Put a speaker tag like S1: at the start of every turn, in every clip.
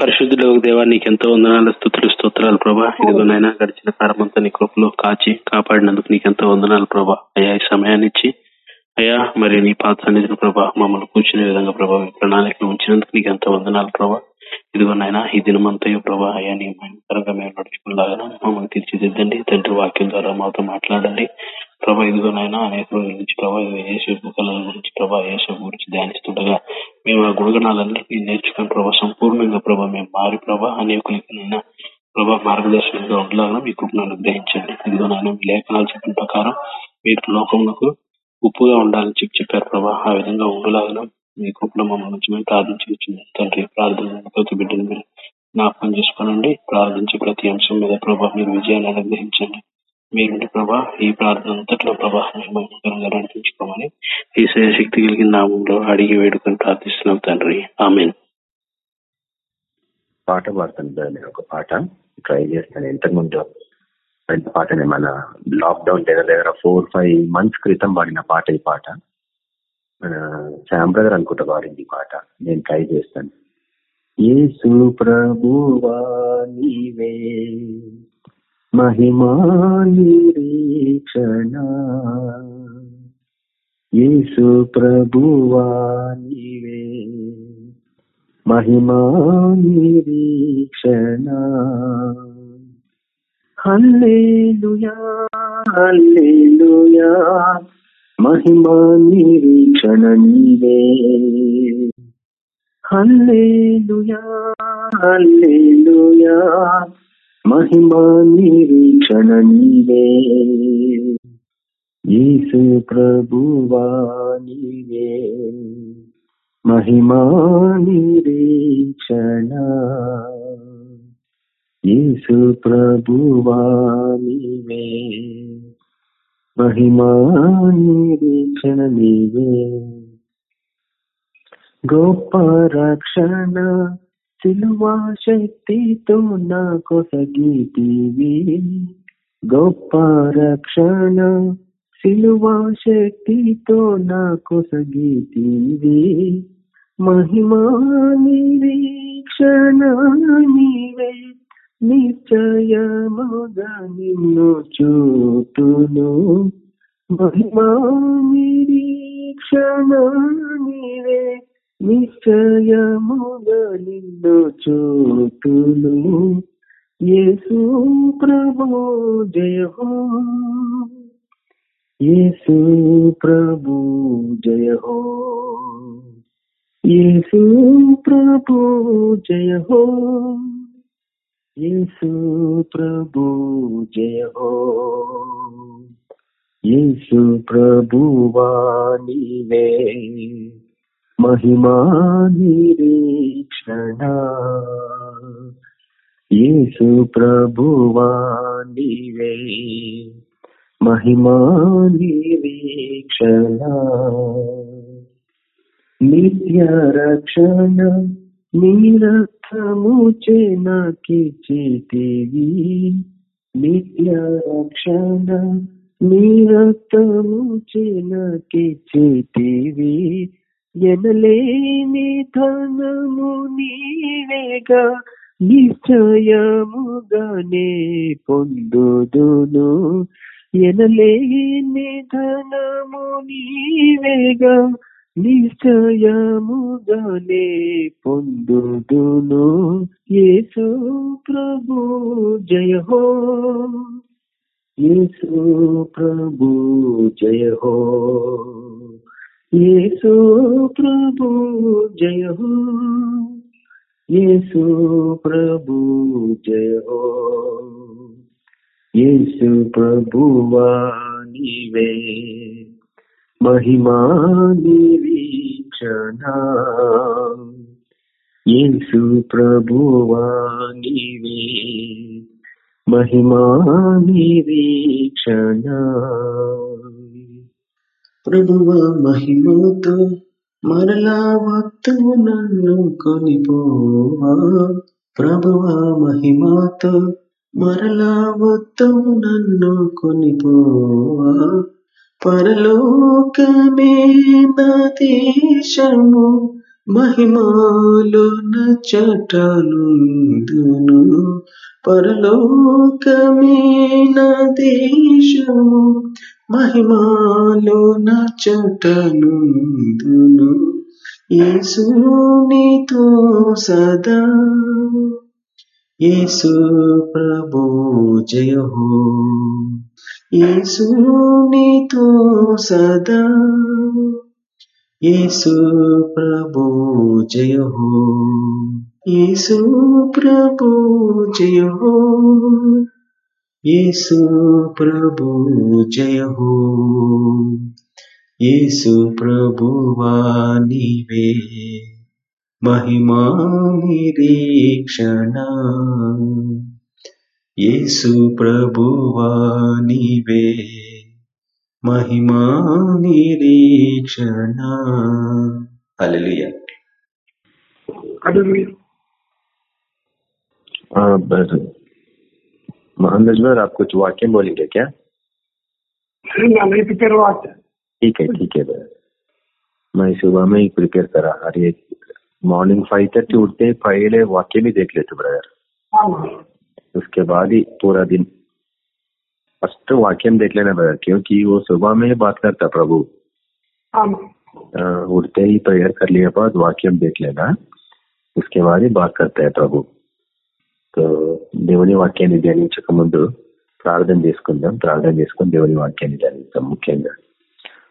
S1: పరిశుద్ధుడు దేవా నీకు ఎంతో వందనాలు స్థుతులు స్తోత్రాలు ప్రభా. ఇదిగోనైనా గడిచిన కాలమంతా నీ కృపలో కాచి కాపాడినందుకు నీకు ఎంతో వందనాలు ప్రభా. అయ్యా ఈ సమయాన్ని ఇచ్చి అయ్యా మరి నీ పాత సన్నిధిని ప్రభా మమ్మల్ని కూర్చునే విధంగా ప్రభా మీ ప్రణాళికలు ఉంచినందుకు నీకు ఎంతో వందనాలు ప్రభా. ఇదిగోనైనా ఈ దినమంతయు ప్రభా అయ్యా నీ భయంకరంగా మేము నడుచుకునేలాగా మమ్మల్ని తీర్చిదిద్దండి. తండ్రి వాక్యం ద్వారా మాతో మాట్లాడండి. ప్రభా ఇదిగోనైనా అనేక రోజుల నుంచి ప్రభా యేసు కళల గురించి ప్రభా యేసు గురించి ధ్యానిస్తుండగా మేము ఆ గుణగణాలన్నింటినీ నేర్చుకుని ప్రభా సంపూర్ణంగా ప్రభా మేము మారి ప్రభా అనేకులకైనా ప్రభా మార్గదర్శనంగా ఉండలాగా మీ కృపను అనుగ్రహించండి. ఇదిగోనైనా మీ లేఖనాలు చెప్పిన ప్రకారం మీరు లోకములకు ఉప్పుగా ఉండాలని చెప్పి చెప్పారు ప్రభా. ఆ విధంగా ఉండలాగా మీ కృపలో మమ్మల్ని నుంచి మేము ప్రార్థించవచ్చు తండ్రి ప్రార్థన ప్రతి బిడ్డను మీరు జ్ఞాపకం చేసుకోనండి. ప్రార్థించే ప్రతి అంశం మీద ప్రభా మీరు విజయాన్ని అనుగ్రహించండి. మీరు ప్రభా ఈ ప్రార్థన అంతట్లో ప్రభా మహిమకరంగా నడిపించుకోమని ఈ శక్తి కలిగిన నామంలో అడిగి వేడుకొని ప్రార్థిస్తున్నాం తండ్రి. ఆమె
S2: పాట పాడుతాను నేను ఒక పాట. ట్రై చేస్తాను. ఇంతకుముందు రెండు పాటనే మన లాక్డౌన్ దగ్గర దగ్గర ఫోర్ ఫైవ్ మంత్స్ క్రితం పాడిన పాట ఈ పాట. మన శ్యామ్ బ్రదర్ అనుకుంటా పాడింది పాట. నేను ట్రై చేస్తాను. ఏ ప్రభువా నీవే మహిమా నిరీక్షణ. యేసు ప్రభువా నీవే మహిమా నిరీక్షణ. Hallelujah hallelujah. మహిమా నిరీక్షణ నీవే. Hallelujah hallelujah. మహిమా నిరీక్షణ నీవే. యేసు ప్రభువా నీవే. మహిమా నిరీక్షణ. యేసు ప్రభువా నీవే. మహిమా నిరీక్షణ నీవే గొప్ప రక్షణ సిలువా శక్తితో నా కొసగీతివి గొప్ప రక్షణ సిలువా శక్తితో నా కొసగీతివి మహిమా నిరీక్షణ నీవే నిశ్చయముగా నిన్ను చూతును మహిమా నిరీక్షణ నీవే నిశ్చయముగా నిన్ను చూతును యేసు ప్రభు జయ యేసు ప్రభు జయ యేసు ప్రభు జయ యేసు ప్రభు జయ యేసు ప్రభువా నీవే. మహిమా నిరీక్షణ. యేసు ప్రభువా నీవే. మహిమా నిరీక్షణ. నిత్య రక్షణ నీరథము చేనకిచితివి నిత్య రక్షణ నీరథము చేనకిచితివి ఎనలేని ధనము నీవేగా నిశ్చయముగానే పొందుదును. ఎనలేని ధనము నీవేగా నిశ్చయముగానే పొందుదును. యేసు ప్రభు జయ హో. యేసు ప్రభు జయ హో. యేసు ప్రభు జయ హో. యేసు ప్రభు జయ హో. యేసు ప్రభువా నీవే. మహిమా నిరీక్షణ యేసు ప్రభువా నీవే. మహిమా నిరీక్షణ ప్రభువ మహిమతో మరలా వత్తు నన్ను కొనిపోవా. ప్రభువ మహిమతో మరలా వత్తు నన్ను కొనిపోవా. పరలోకమే నా దేశము మహిమాలోన చటనుందును పరలోకమే నా దేశము మహిమాలోన చటనుందును యేసునితో సదా. యేసు ప్రభో జయ హో యేసునితో సదా యేసు ప్రభు జయ హో యేసు ప్రభు జయ హో యేసు ప్రభు జయ హో యేసు ప్రభువా నీవే మహిమా నిరీక్షణ యేసు ప్రభువా येसु प्रभुवानिवे महिमा
S3: निरीक्षण। हालेलुया। मोहम्मद आप कुछ वाक्य बोलेंगे क्या?
S4: प्रिपेयर
S3: ठीक है ठीक है मैं सुबह में ही प्रिपेयर करा अरे मॉर्निंग फाइव थर्टी उठते पहले वाक्य भी देख लेते ब्रदर। उसके बाद ही पूरा दिन फर्स्ट वाक्य में देख लेना ब्रदर क्योंकि वो सुबह में ही बात करता प्रभु
S4: हाँ
S3: अ, उठते ही प्रेयर कर लिया बाद वाक्य में देख लेना उसके बाद ही बात करता है ప్రభు సో దేవుని వాక్యాన్ని ధ్యానించక ముందు ప్రార్థన చేసుకుందాం ప్రార్థన చేసుకుని దేవుని వాక్యాన్ని ధ్యానిస్తాం ముఖ్యంగా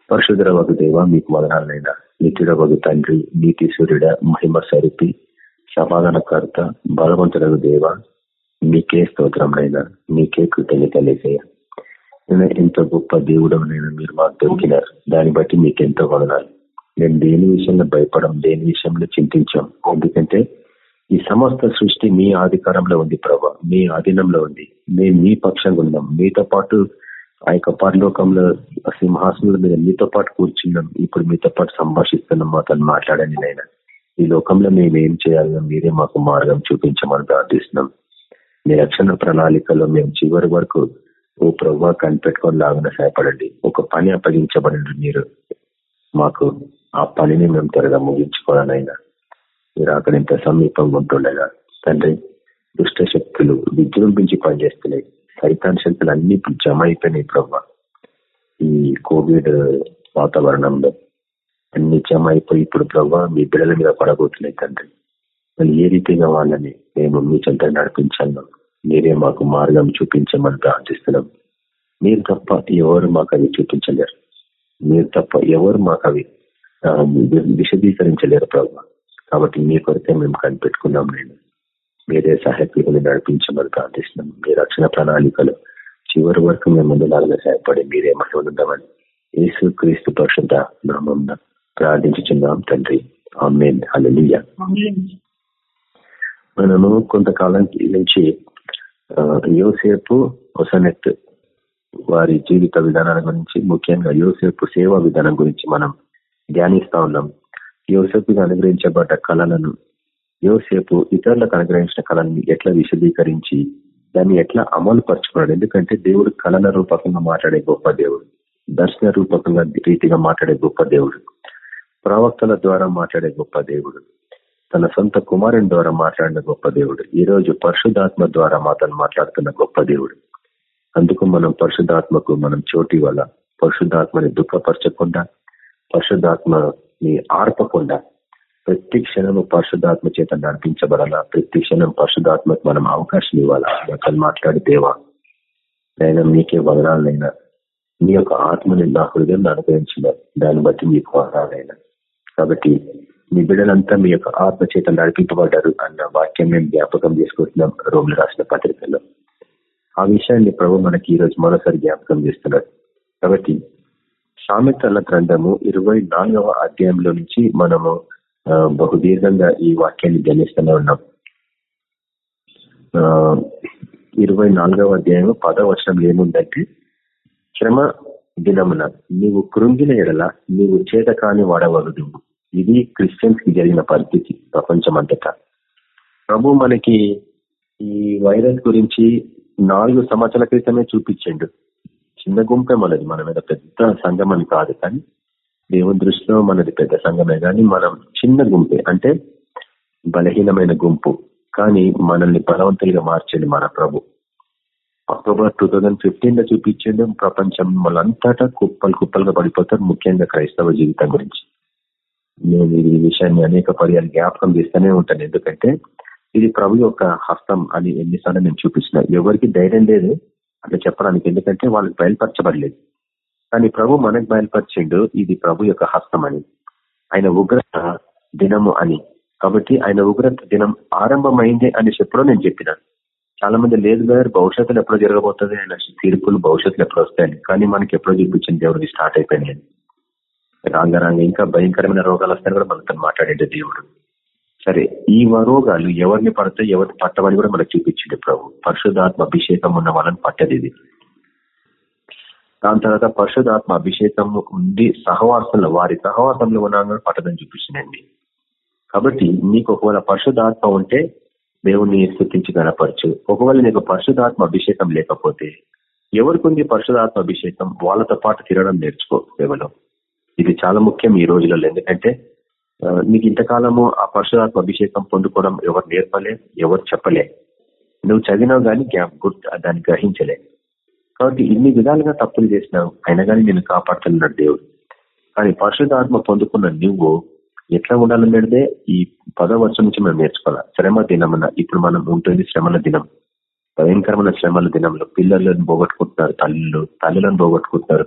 S3: పరశుధర వగు దేవ మీకు వదనాలైనా నిత్యుడ వగు తండ్రి నీతి సూర్యుడ మహిమ స్వరూపి సమాధానకర్త బలవంతుడగు దేవ మీకే స్తోత్రంనైనా మీకే కృతజ్ఞతలేసయ్యా నేను ఎంతో గొప్ప దేవుడు మీరు మాకు దొరికినారు. దాన్ని బట్టి మీకు ఎంతో వదనాలు. నేను దేని విషయంలో భయపడం దేని విషయంలో చింతించాం ఎందుకంటే ఈ సమస్త సృష్టి మీ ఆధికారంలో ఉంది ప్రభా. మీ ఆధీనంలో ఉంది. మేము మీ పక్షంగా ఉన్నాం. మీతో పాటు ఆ యొక్క పరలోకంలో సింహాసనం మీద మీతో పాటు కూర్చున్నాం. ఇప్పుడు మీతో పాటు సంభాషిస్తున్నాం మాతో మాట్లాడండి నాయన. ఈ లోకంలో మేము ఏం చేయాలో మీరే మాకు మార్గం చూపించమని ప్రార్థిస్తున్నాం. మీ రక్షణ ప్రణాళికలో మేము చివరి వరకు ఓ ప్రభావ కనిపెట్టుకొని లాగా సహాయపడండి. ఒక పని అప్పగించబడండి మీరు. మాకు ఆ పనిని మేము త్వరగా ముగించుకోవాలనైనా. మీరు అక్కడ ఇంత సమీపంగా ఉంటుండగా తండ్రి దుష్ట శక్తులు విజృంభించి పనిచేస్తున్నాయి. సైతాన్ శక్తులు అన్ని ఇప్పుడు జమ అయిపోయినాయి ప్రభా ఈ కోవిడ్ వాతావరణంలో అన్ని జమ అయిపోయి ఇప్పుడు ప్రభా మీ బిడ్డల మీద పడబోతున్నాయి తండ్రి. మరి ఏ రీతిగా వాళ్ళని మేము మీ చెంత నడిపించాలో మీరే మాకు మార్గం చూపించమని ప్రార్థిస్తున్నాం. మీరు తప్ప ఎవరు మాకు అవి చూపించలేరు. మీరు తప్ప ఎవరు మాకు అవి విశదీకరించలేరు ప్రభు. కాబట్టి మీ కొరకే మేము కనిపెట్టుకున్నాం నేను. మీరే సహాయకులు నడిపించమని ప్రార్థిస్తున్నాం. మీ రక్షణ ప్రణాళికలు చివరి వరకు మేము ముందు సహాయపడి మీరే మహిమనుందామని యేసు క్రీస్తు పరిషత్ నామం ప్రార్థించుచున్నాం తండ్రి. ఆమెన్. అలలియా మనము కొంతకాలం నుంచి యోసేపు ఒసనెట్ వారి జీవిత విధానాల గురించి ముఖ్యంగా యోసేపు సేవా విధానం గురించి మనం ధ్యానిస్తా ఉన్నాం. యోసేపుగా అనుగ్రహించబడ్డ కళలను యోసేపు ఇతరులకు అనుగ్రహించిన కళని ఎట్లా విశదీకరించి దాన్ని ఎట్లా అమలు పరుచుకున్నాడు? ఎందుకంటే దేవుడు కళల రూపకంగా మాట్లాడే గొప్ప దేవుడు దర్శన రూపకంగా రీతిగా మాట్లాడే గొప్ప దేవుడు ప్రవక్తల ద్వారా మాట్లాడే గొప్ప దేవుడు. తన సొంత కుమారుని ద్వారా మాట్లాడిన గొప్ప దేవుడు. ఈ రోజు పరిశుధాత్మ ద్వారా మాతను మాట్లాడుతున్న గొప్ప దేవుడు. అందుకు మనం పరిశుధాత్మకు మనం చోటు ఇవ్వాల పరిశుద్ధాత్మని దుఃఖపరచకుండా పరిశుద్ధాత్మని ఆర్పకుండా ప్రతి క్షణము పరిశుధాత్మ చేత నడిపించబడాలా? ప్రతి క్షణం పరిశుధాత్మకు మనం అవకాశం ఇవ్వాలా? అతను మాట్లాడి దేవా నేను మీకే వదనాలైనా మీ యొక్క ఆత్మని నా హృదయం అనుగ్రహించిన దాన్ని బట్టి మీకు వదనాలైనా కాబట్టి మీ బిడ్డలంతా మీ యొక్క ఆత్మ చేత నడిపింపబడ్డారు అన్న వాక్యం మేము జ్ఞాపకం చేసుకుంటున్నాం. రోగులు రాసిన పత్రికల్లో. ఆ విషయాన్ని ప్రభు మనకి ఈ రోజు మరోసారి జ్ఞాపకం చేస్తున్నాడు. కాబట్టి సామెతల గ్రంథము ఇరవై నాలుగవ అధ్యాయంలో నుంచి మనము బహుదీర్ఘంగా ఈ వాక్యాన్ని ధ్యానిస్తూనే ఉన్నాం. ఆ, ఇరవై నాలుగవ అధ్యాయం పదవ వచనం ఏముందంటే శ్రమ దినమున నీవు కృంగిన ఎడల నీవు చేత కాని వాడవలదు ఇది క్రిస్టియన్స్కి జరిగిన పరిస్థితి ప్రపంచం అంతటా. ప్రభు మనకి ఈ వైరస్ గురించి నాలుగు సంవత్సరాల క్రితమే చూపించిండు. చిన్న గుంపే మనది మన మీద పెద్ద సంఘం అని కాదు కానీ దేవుని దృష్టిలో మనది పెద్ద సంఘమే కానీ మనం చిన్న గుంపే అంటే బలహీనమైన గుంపు. కానీ మనల్ని బలవంతులుగా మార్చండి మన ప్రభు. అక్టోబర్ టూ థౌజండ్ ఫిఫ్టీన్లో చూపించండి ప్రపంచం మళ్ళంతటా కుప్పలు కుప్పలుగా పడిపోతారు ముఖ్యంగా క్రైస్తవ జీవితం గురించి. నేను ఈ విషయాన్ని అనేక పర్యాలు జ్ఞాపకం చేస్తూనే ఉంటాను. ఎందుకంటే ఇది ప్రభు యొక్క హస్తం అని ఎన్నిసార్లు నేను చూపిస్తున్నా. ఎవరికి ధైర్యం లేదు అట్లా చెప్పడానికి. ఎందుకంటే వాళ్ళకి బయలుపరచబడలేదు. కానీ ప్రభు మనకు బయలుపరిచిండు. ఇది ప్రభు యొక్క హస్తం అని. ఆయన ఉగ్రత దినము అని. కాబట్టి ఆయన ఉగ్రత దినం ఆరంభమైంది అని చెప్పడం నేను చెప్పిన. చాలా మంది లేదు గారు భవిష్యత్తులో ఎప్పుడో జరగబోతుంది ఆయన తీర్పులు భవిష్యత్తులో ఎప్పుడు వస్తాయని. కానీ మనకి ఎప్పుడో చూపించింది ఎవరికి స్టార్ట్ అయిపోయినాయి రాంగరాంగ ఇంకా భయంకరమైన రోగాలు వస్తాయని కూడా మనతో మాట్లాడేది దేవుడు. సరే ఈ రోగాలు ఎవరిని పడతాయి ఎవరిని పట్టవని కూడా మనకు చూపించింది ప్రభు. పరిశుధాత్మ అభిషేకం ఉన్న వాళ్ళని పట్టది ఇది. దాని తర్వాత పరిశుధాత్మ అభిషేకం ఉండి సహవాసంలో వారి సహవాసంలో ఉన్న పట్టదని చూపించిందండి కాబట్టి నీకు ఒకవేళ పరిశుధాత్మ ఉంటే దేవుణ్ణి స్థుతించి కనపరచు ఒకవేళ నీకు పరిశుధాత్మ అభిషేకం లేకపోతే ఎవరికి ఉంది పరిశుధాత్మ అభిషేకం? వాళ్ళతో పాటు తిరగడం నేర్చుకో సేవలో ఇది చాలా ముఖ్యం ఈ రోజులలో. ఎందుకంటే నీకు ఇంతకాలము ఆ పరశురాత్మ అభిషేకం పొందుకోవడం ఎవరు నేర్పలే ఎవరు చెప్పలే. నువ్వు చదివినావు కానీ గుర్తు దాన్ని గ్రహించలే. కాబట్టి ఇన్ని విధాలుగా తప్పులు చేసినావు అయినా కానీ నేను కాపాడుతున్నాడు దేవుడు. కానీ పరిశుధాత్మ పొందుకున్న నువ్వు ఎట్లా ఉండాలనేదే ఈ పదో వర్షం నుంచి మనం నేర్చుకోవాలి? శ్రమ దినమన ఇప్పుడు మనం ఉంటుంది శ్రమల దినం భయంకరమైన శ్రమల దినంలో పిల్లలను పోగొట్టుకుంటున్నారు తల్లులు తల్లులను పోగొట్టుకుంటున్నారు.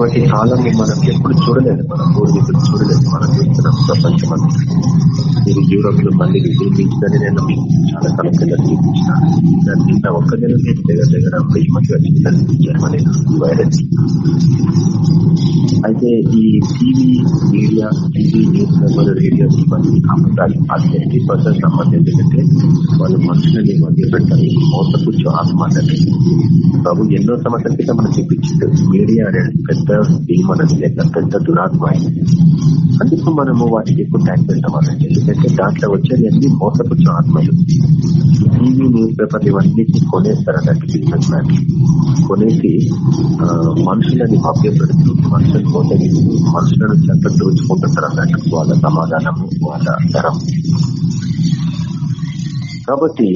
S3: ఇటువంటి కాలం మనం ఎప్పుడు చూడలేదు. మన పూర్వీకులు చూడలేదు. మనం చూస్తున్నాం ప్రపంచం అంతా. మీరు యూరోప్లో మళ్ళీ విజృంభించిందని నేను మీకు చాలా కాలం కింద చూపించినాను నిన్న ఒక్క నెల నేను దగ్గర దగ్గర వెయ్యి మంది వచ్చిందని జర్మనీలో వైరస్. అయితే ఈ TV media TV news paper radio ఇవన్నీ అబద్ధాలు అది ఎయిటీ పర్సెంట్ సంబంధం ఎందుకంటే వాళ్ళు మనుషులని మధ్య పెట్టాలి మోసపుచ్చు ఆత్మ అంటే ప్రభు ఎన్నో సంవత్సరాల క్రితం మనం చూపించింది. మీడియా అనేది పెద్ద మనది లేక పెద్ద దురాత్మ అందుకు మనము వాటికి ఎక్కువ ట్యాంక్ పెడతాం ఎందుకంటే దాంట్లో వచ్చేది అన్ని మోసపుచ్చు ఆత్మలు. టీవీ న్యూస్ పేపర్లు ఇవన్నీ కొనేస్తారన్నట్టు బిజినెస్ మ్యాన్ కొనేసి మనుషులని మభ్యపెడుతూ మనుషులు మోసగిస్తూ మనుషులను చెత్త దోచుకుంటుంటారు అన్నట్టు వాళ్ళ సమాధానము వాళ్ళ ధరం కాబట్టి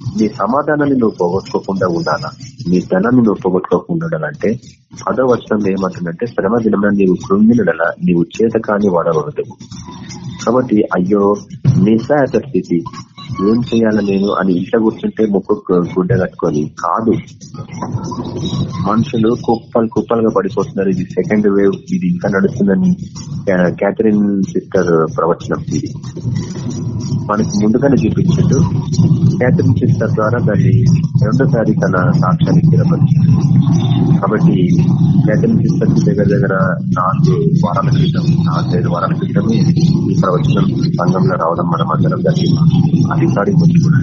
S3: నీ సమాధానాన్ని నువ్వు పోగొట్టుకోకుండా ఉండాలా? నీ ధనాన్ని నువ్వు పోగొట్టుకోకుండా ఉండాలంటే పదో వచనంలో ఏమంటుందంటే శ్రమ దినం నీవు కృంగినడలా నీవు చేత కాని వాడవద్దు కాబట్టి అయ్యో నిస్సాయత స్థితి. ఏం చేయాలా నేను అని ఇంట్లో కూర్చుంటే ముక్కు గుడ్డ కట్టుకొని కాదు. మనుషులు కుప్పలు కుప్పలుగా పడిపోతున్నారు. ఇది సెకండ్ వేవ్ ఇది ఇంకా నడుస్తుందని క్యాథరిన్ సిస్టర్ ప్రవచనం ఇది. మనకి ముందుగానే చూపించిండు. క్యాథరిన్ సిస్టర్ ద్వారా దాన్ని రెండోసారి తన సాక్ష్యాన్ని స్థిరపరిచింది కాబట్టి క్యాథరిన్ సిస్టర్ దగ్గర దగ్గర నాలుగు వారాల క్రితం నాలుగైదు వారాల క్రితమే ఈ ప్రవచనం సంఘంలో రావడం మనం అందరం జరిగింది అధికారి ముందు కూడా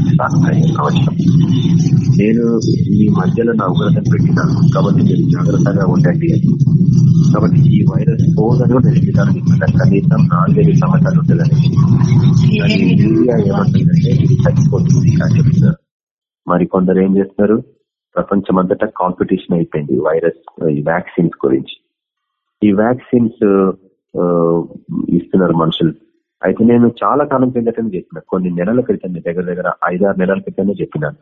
S3: ప్రవచనం నేను మీ మధ్యలో నా ఉగ్రతను పెట్టినాను. కాబట్టి మీరు జాగ్రత్తగా ఉండండి. కాబట్టి ఈ వైరస్ పోదని కూడా నేను కనీసం నాలుగైదు సంవత్సరాలు ఉంటుందని ఇండియా ఏమంటుందంటే ఇది చచ్చిపోతుంది అని చెప్తున్నారు. మరి కొందరు ఏం చేస్తున్నారు? ప్రపంచం అంతటా కాంపిటీషన్ అయిపోయింది వైరస్ ఈ వ్యాక్సిన్స్ గురించి. ఈ వ్యాక్సిన్స్ ఇస్తున్నారు మనుషులు. అయితే నేను చాలా కాలం క్రిందటనే చెప్పిన కొన్ని నెలల క్రితం దగ్గర దగ్గర ఐదారు నెలల క్రితమే చెప్పినాను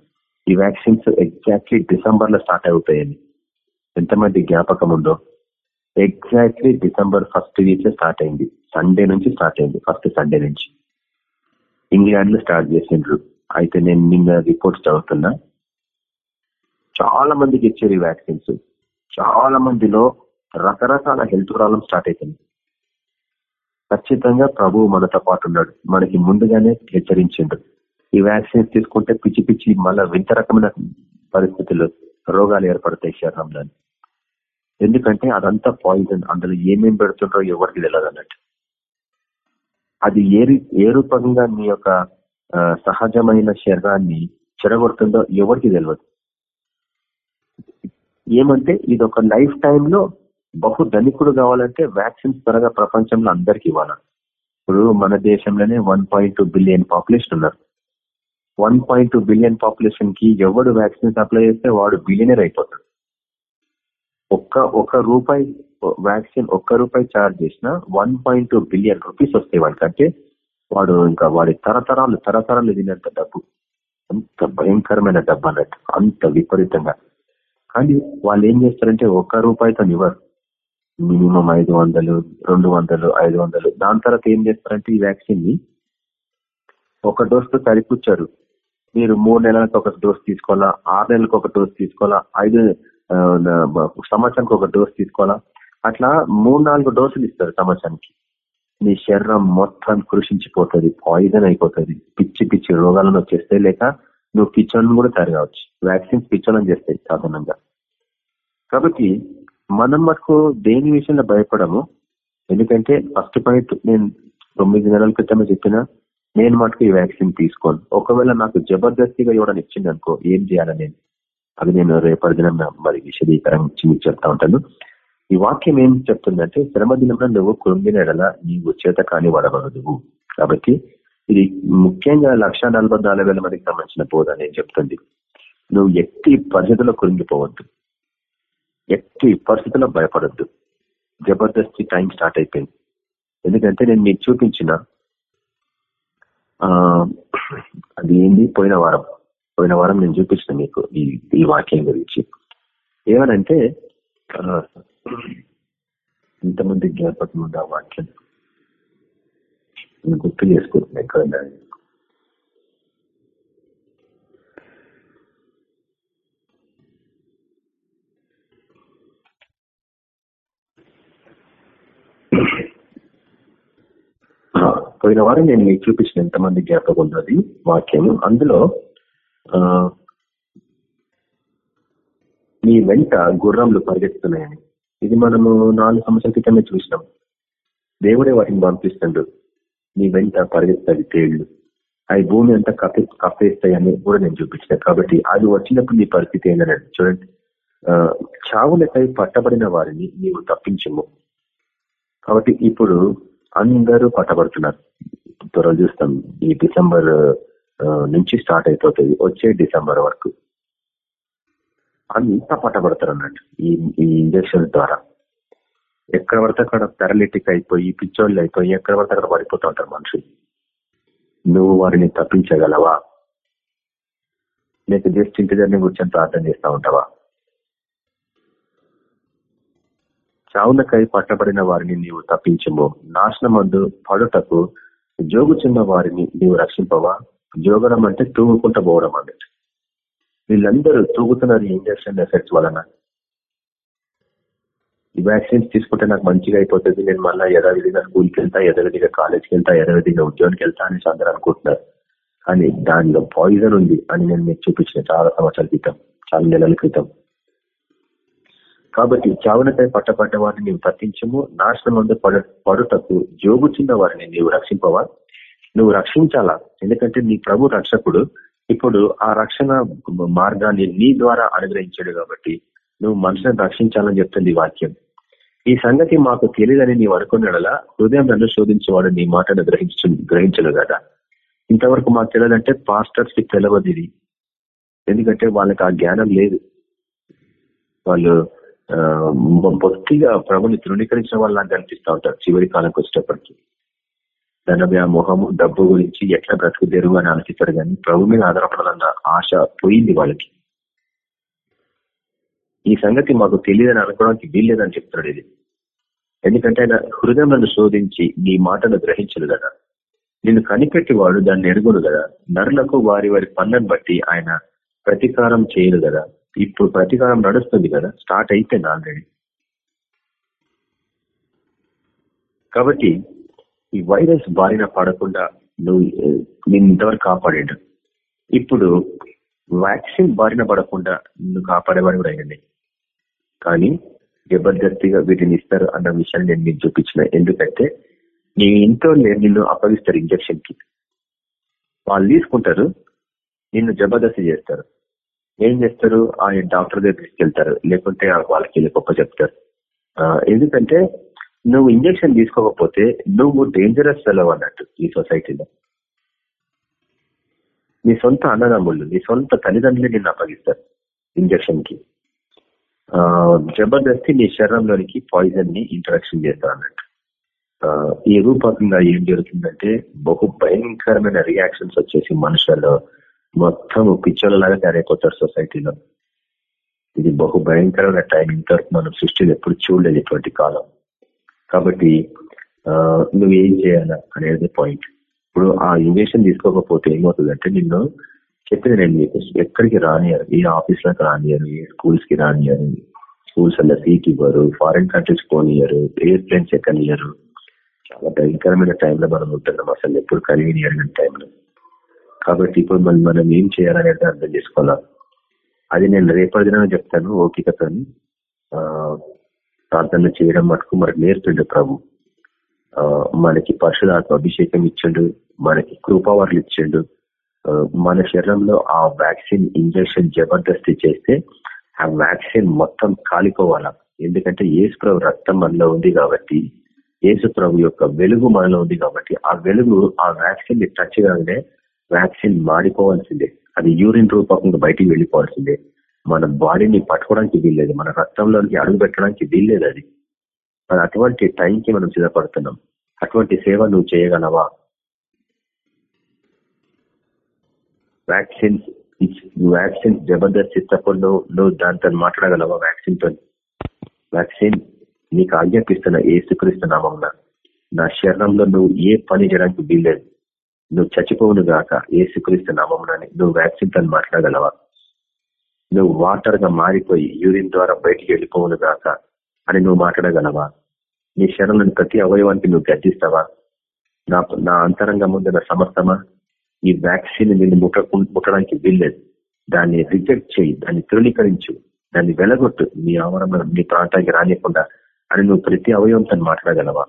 S3: ఈ వ్యాక్సిన్స్ ఎగ్జాక్ట్లీ డిసెంబర్లో స్టార్ట్ అవుతాయని. ఎంతమంది జ్ఞాపకం ఉందో? ఎగ్జాక్ట్లీ డిసెంబర్ ఫస్ట్ వీక్లో స్టార్ట్ అయింది. సండే నుంచి స్టార్ట్ అయింది. ఫస్ట్ సండే నుంచి. ఇంగ్లాండ్లో స్టార్ట్ చేసిండ్రు. అయితే నేను నిన్న రిపోర్ట్స్ చదువుతున్నా. చాలా మందికి ఇచ్చారు ఈ వ్యాక్సిన్స్. చాలా మందిలో రకరకాల హెల్త్ ప్రాబ్లమ్ స్టార్ట్ అవుతుంది ఖచ్చితంగా ప్రభువు మనతో పాటు ఉన్నాడు. మనకి ముందుగానే హెచ్చరించిండు. ఈ వ్యాక్సిన్స్ తీసుకుంటే పిచ్చి పిచ్చి మళ్ళా వింత రకమైన పరిస్థితులు రోగాలు ఏర్పడతాయి శరీరంలో ఎందుకంటే అదంతా పాయిజన్ అందులో ఏమేమి పెడుతుండ్రో ఎవరికి తెలియదు అన్నట్టు. అది ఏ ఏ రూపంగా నీ యొక్క సహజమైన శరీరాన్ని చెడగొడుతుందో ఎవరికి తెలియదు ఏమంటే ఇది ఒక లైఫ్ టైంలో బహు ధనికుడు కావాలంటే వ్యాక్సిన్స్ త్వరగా ప్రపంచంలో అందరికి ఇవ్వాలి? ఇప్పుడు మన దేశంలోనే వన్ బిలియన్ పాపులేషన్ ఉన్నారు. వన్ పాయింట్ బిలియన్ పాపులేషన్కి ఎవడు వ్యాక్సిన్ అప్లై చేస్తే వాడు బిలియనర్ అయిపోతాడు. ఒక్క ఒక్క రూపాయి వ్యాక్సిన్ ఒక్క రూపాయి ఛార్జ్ చేసిన one point two billion rupees వస్తాయి వాడికంటే వాడు ఇంకా వాడి తరతరాలు తరతరాలు తినేంత డబ్బు. అంత భయంకరమైన డబ్బు అన్నట్టు అంత విపరీతంగా. కానీ వాళ్ళు ఏం చేస్తారంటే ఒక్క రూపాయితో ఇవ్వరు. మినిమం ఐదు వందలు రెండు వందలు ఐదు వందలు. దాని తర్వాత ఏం చేస్తారంటే ఈ వ్యాక్సిన్ని ఒక డోస్తో సరిపుచ్చారు. మీరు మూడు నెలలకు ఒక డోస్ తీసుకోవాలా? ఆరు నెలలకు ఒక డోస్ తీసుకోవాలా? ఐదు సంవత్సరానికి ఒక డోస్ తీసుకోవాలా? అట్లా మూడు నాలుగు డోసులు ఇస్తారు సంవత్సరానికి. నీ శరీరం మొత్తం కృషించిపోతుంది పాయిజన్ అయిపోతుంది. పిచ్చి పిచ్చి రోగాలను వచ్చేస్తే లేక నువ్వు పిచ్చోళ్ళని కూడా తయారు కావచ్చు. వ్యాక్సిన్స్ పిచ్చోళ్ళని చేస్తాయి సాధారణంగా. కాబట్టి మనం మటుకు దేని విషయంలో భయపడము? ఎందుకంటే ఫస్ట్ పాయింట్ నేను తొమ్మిది నెలల క్రితమే చెప్పిన నేను మటుకు ఈ వ్యాక్సిన్ తీసుకోను. ఒకవేళ నాకు జబర్దస్తిగా ఇవ్వడం ఇచ్చింది అనుకో ఏం చేయాలి నేను అది నేను రేపటి దినం మరి విశదీకరంగా ఇచ్చి మీకు చెప్తా ఉంటాను. ఈ వాక్యం ఏం చెప్తుందంటే శ్రమ దినంలో నువ్వు కృంగినడల నీవు చేత కాని వాడవలదు కాబట్టి ఇది ముఖ్యంగా లక్ష నలభై నాలుగు వేల మందికి సంబంధించిన బోధ నేను చెప్తుంది. నువ్వు ఎట్టి పరిస్థితుల్లో కృంగిపోవద్దు. ఎట్టి పరిస్థితుల్లో భయపడద్దు. జబర్దస్తి టైం స్టార్ట్ అయిపోయింది. ఎందుకంటే నేను మీకు చూపించిన అది ఏంది? పోయిన వారం. పోయిన వారం నేను చూపించిన మీకు ఈ ఈ వాక్యం గురించి. ఏమనంటే ఇంతమంది జ్ఞాపకం ఉంది ఆ వాక్యం? గుర్తు చేసుకుంటున్నా ఎక్కడ ఆ, పోయిన వారం నేను మీకు చూపించిన ఎంతమంది జ్ఞాపకం ఉన్నది వాక్యం అందులో మీ వెంట గుర్రంలు పరిగెత్తున్నాయని ఇది మనము నాలుగు సంవత్సరాల క్రితమే చూసినాం. దేవుడే వాటిని పంపిస్తుండ్రు నీ వెంట పరిగెత్తాయి తేళ్ళు. అవి భూమి అంతా కప్పే కప్పేస్తాయని కూడా నేను చూపించిన. కాబట్టి అది వచ్చినప్పుడు నీ పరిస్థితి ఏంటంటే చూడండి. చావులపై చావులకై పట్టబడిన వారిని నీవు తప్పించము. కాబట్టి ఇప్పుడు అందరూ పట్టబడుతున్నారు. త్వరలో చూస్తాం. ఈ డిసెంబర్ నుంచి స్టార్ట్ అయిపోతుంది వచ్చే డిసెంబర్ వరకు. అంతా పట్టబడతారు అన్నట్టు ఈ ఈ ఇంజక్షన్ ద్వారా. ఎక్కడ పడితే అక్కడ పారాలిటిక్ అయిపోయి పిచ్చోళ్ళు అయిపోయి ఎక్కడ పడితే అక్కడ పడిపోతూ ఉంటారు మనుషులు. నువ్వు వారిని తప్పించగలవా? లేక జస్ట్ ఇంటి దగ్గర కూర్చొని ప్రార్థన చేస్తూ ఉంటావా? చావునకై పట్టబడిన వారిని నీవు తప్పించము. నాశనమందు పడుటకు జోగుచున్న వారిని నీవు రక్షింపవా? జోగడం అంటే తూగుకుంటూ పోవడం అన్నట్టు వీళ్ళందరూ తూగుతున్నారు ఇంజక్షన్ ఎఫెక్ట్స్ వలన? ఈ వ్యాక్సిన్స్ తీసుకుంటే నాకు మంచిగా అయిపోతుంది. నేను మళ్ళీ యథావిధిగా స్కూల్కి వెళ్తా యథావిధిగా కాలేజ్కి వెళ్తా యథావిధిగా ఉద్యోగానికి వెళ్తా అనేసి అందరూ అనుకుంటున్నారు. కానీ దానిలో పాయిజన్ ఉంది అని నేను మీకు చూపించిన చాలా సంవత్సరాల క్రితం చాలా నెలల క్రితం. కాబట్టి చావునకై పట్టబడ్డ వారిని నీవు తప్పించము. నాశనం అందు పడ పడుటకు జోగుచున్న వారిని నీవు రక్షింపవా? నువ్వు రక్షించాలా? ఎందుకంటే నీ ప్రభు రక్షకుడు. ఇప్పుడు ఆ రక్షణ మార్గాన్ని నీ ద్వారా అనుగ్రహించాడు కాబట్టి నువ్వు మనుషులను రక్షించాలని చెప్తుంది వాక్యం. ఈ సంగతి మాకు తెలియదని నీవు అనుకున్నాడలా హృదయం నన్ను శోధించేవాడు నీ మాటను గ్రహించు గ్రహించను కదా. ఇంతవరకు మాకు తెలియదంటే పాస్టర్స్కి తెలియదు ఇది. ఎందుకంటే వాళ్ళకి ఆ జ్ఞానం లేదు. వాళ్ళు భక్తిగా బొత్తిగా ప్రభుని తృణీకరించిన వాళ్ళని అనిపిస్తూ ఉంటారు చివరి కాలంకి వచ్చేటప్పటికి. ధన మొహము డబ్బు గురించి ఎట్లా బ్రతుకు తెరువు అని ఆలోచిస్తారు కానీ ప్రభు మీద ఆధారపడాలన్న ఆశ పోయింది వాళ్ళకి. ఈ సంగతి మాకు తెలియదని అనుకోవడానికి వీల్లేదని చెప్తున్నాడు ఇది. ఎందుకంటే ఆయన హృదయంలను శోధించి నీ మాటను గ్రహించను కదా. నిన్ను కనిపెట్టేవాడు దాన్ని ఎరుగును కదా. నరులకు వారి వారి పనులను బట్టి ఆయన ప్రతీకారం చేయరు కదా. ఇప్పుడు ప్రతీకారం నడుస్తుంది కదా స్టార్ట్ అయిపోయింది ఆల్రెడీ కాబట్టి ఈ వైరస్ బారిన పడకుండా నువ్వు నేను ఇంతవరకు కాపాడాడు. ఇప్పుడు వ్యాక్సిన్ బారిన పడకుండా నువ్వు కాపాడేవాడు కూడా అయినండి కానీ జబర్దస్తిగా వీటిని ఇస్తారు అన్న విషయాన్ని నేను మీకు చూపించిన. ఎందుకంటే నీ ఇంట్లో నిన్ను అప్పగిస్తారు ఇంజక్షన్కి. వాళ్ళు తీసుకుంటారు నిన్ను జబర్దస్తి చేస్తారు. ఏం చేస్తారు? ఆ డాక్టర్ దగ్గర తీసుకెళ్తారు. లేకుంటే వాళ్ళకి వెళ్ళి గొప్ప చెప్తారు. ఎందుకంటే నువ్వు ఇంజక్షన్ తీసుకోకపోతే నువ్వు డేంజరస్ ఫెలవ్ అన్నట్టు ఈ సొసైటీలో. నీ సొంత అన్నదమ్ముళ్ళు నీ సొంత తల్లిదండ్రులు నిన్ను అప్పగిస్తారు ఇంజక్షన్కి జబర్దస్తి నీ శరీరంలోనికి పాయిజన్ని ఇంట్రడక్షన్ చేస్తారు అన్నట్టు ఈ రూపకంగా ఏం జరుగుతుందంటే బహు భయంకరమైన రియాక్షన్స్ వచ్చేసి మనుషులలో. మొత్తం పిచ్చోళ్ళలాగా తయారైపోతారు సొసైటీలో. ఇది బహు భయంకరమైన టైం ఇంతవరకు మనం సృష్టిలో ఎప్పుడు చూడలేదు ఇటువంటి కాలం. కాబట్టి నువ్వేం చేయాలా అనేది పాయింట్. ఇప్పుడు ఆ ఇంజక్షన్ తీసుకోకపోతే ఏమవుతుందంటే నిన్ను చెప్పింది నేను మీకు. ఎక్కడికి రానియరు ఏ ఆఫీస్లకు రానియరు ఏ స్కూల్స్కి రానియరు స్కూల్స్ అలా సీట్ ఇవ్వరు. ఫారిన్ కంట్రీస్ పోనియరు ఎయిర్ ప్లేన్స్ ఎక్కనియరు చాలా భయంకరమైన టైంలో మనం ఉంటున్నాం. అసలు ఎప్పుడు కన్వీనియర్ టైంలో. కాబట్టి ఇప్పుడు మనం మనం ఏం చేయాలనేది అర్థం చేసుకోవాలా? అది నేను రేపటి దిన చెప్తాను ఓపికతో ప్రార్థనలు చేయడం మటుకు మనకు నేర్పిండు ప్రభు. మనకి పరశురాత్మ అభిషేకం ఇచ్చిండు మనకి కృపావర్లు ఇచ్చిండు. మన శరీరంలో ఆ వ్యాక్సిన్ ఇంజక్షన్ జబర్దస్తి చేస్తే ఆ వ్యాక్సిన్ మొత్తం కాలిపోవాలా? ఎందుకంటే ఏసు ప్రభు రక్తం మనలో ఉంది కాబట్టి యేసు ప్రభు యొక్క వెలుగు మనలో ఉంది కాబట్టి ఆ వెలుగు ఆ వ్యాక్సిన్ని టచ్ కాగానే వ్యాక్సిన్ మాడిపోవాల్సిందే అది యూరిన్ రూపకంగా బయటికి వెళ్ళిపోవాల్సిందే. మన బాడీని పట్టుకోవడానికి వీల్లేదు. మన రక్తంలోకి అడుగు పెట్టడానికి వీల్లేదు అది. మరి అటువంటి టైంకి మనం సిద్ధపడుతున్నాం. అటువంటి సేవ నువ్వు చేయగలవా? వ్యాక్సిన్స్ వ్యాక్సిన్ జబర్దస్త్ ఇచ్చినప్పుడు నువ్వు నువ్వు దాంతో మాట్లాడగలవా వ్యాక్సిన్తో వ్యాక్సిన్ నీకు ఆజ్ఞాపిస్తున్న ఏసుక్రీస్తు నామం నా శరీరంలో నువ్వు ఏ పని చేయడానికి వీల్లేదు. నువ్వు చచ్చిపోవును గాక. ఏసుక్రీస్తు నామమునని నువ్వు వ్యాక్సిన్ తను మాట్లాడగలవా? నువ్వు వాటర్గా మారిపోయి యూరిన్ ద్వారా బయటికి వెళ్ళిపోవును గాక అని నువ్వు మాట్లాడగలవా? నీ శరణను ప్రతి అవయవానికి నువ్వు గర్జిస్తావా నా నా అంతరంగం ఉంది నా సమస్తమా? ఈ వ్యాక్సిన్ నిన్ను ముట్ట ముట్టడానికి వీల్లేదు. దాన్ని రిజెక్ట్ చేయి దాన్ని తృణీకరించు దాన్ని వెలగొట్టు. నీ ఆవరణ నీ ప్రాంతానికి రానియకుండా అని నువ్వు ప్రతి అవయవంతో మాట్లాడగలవా?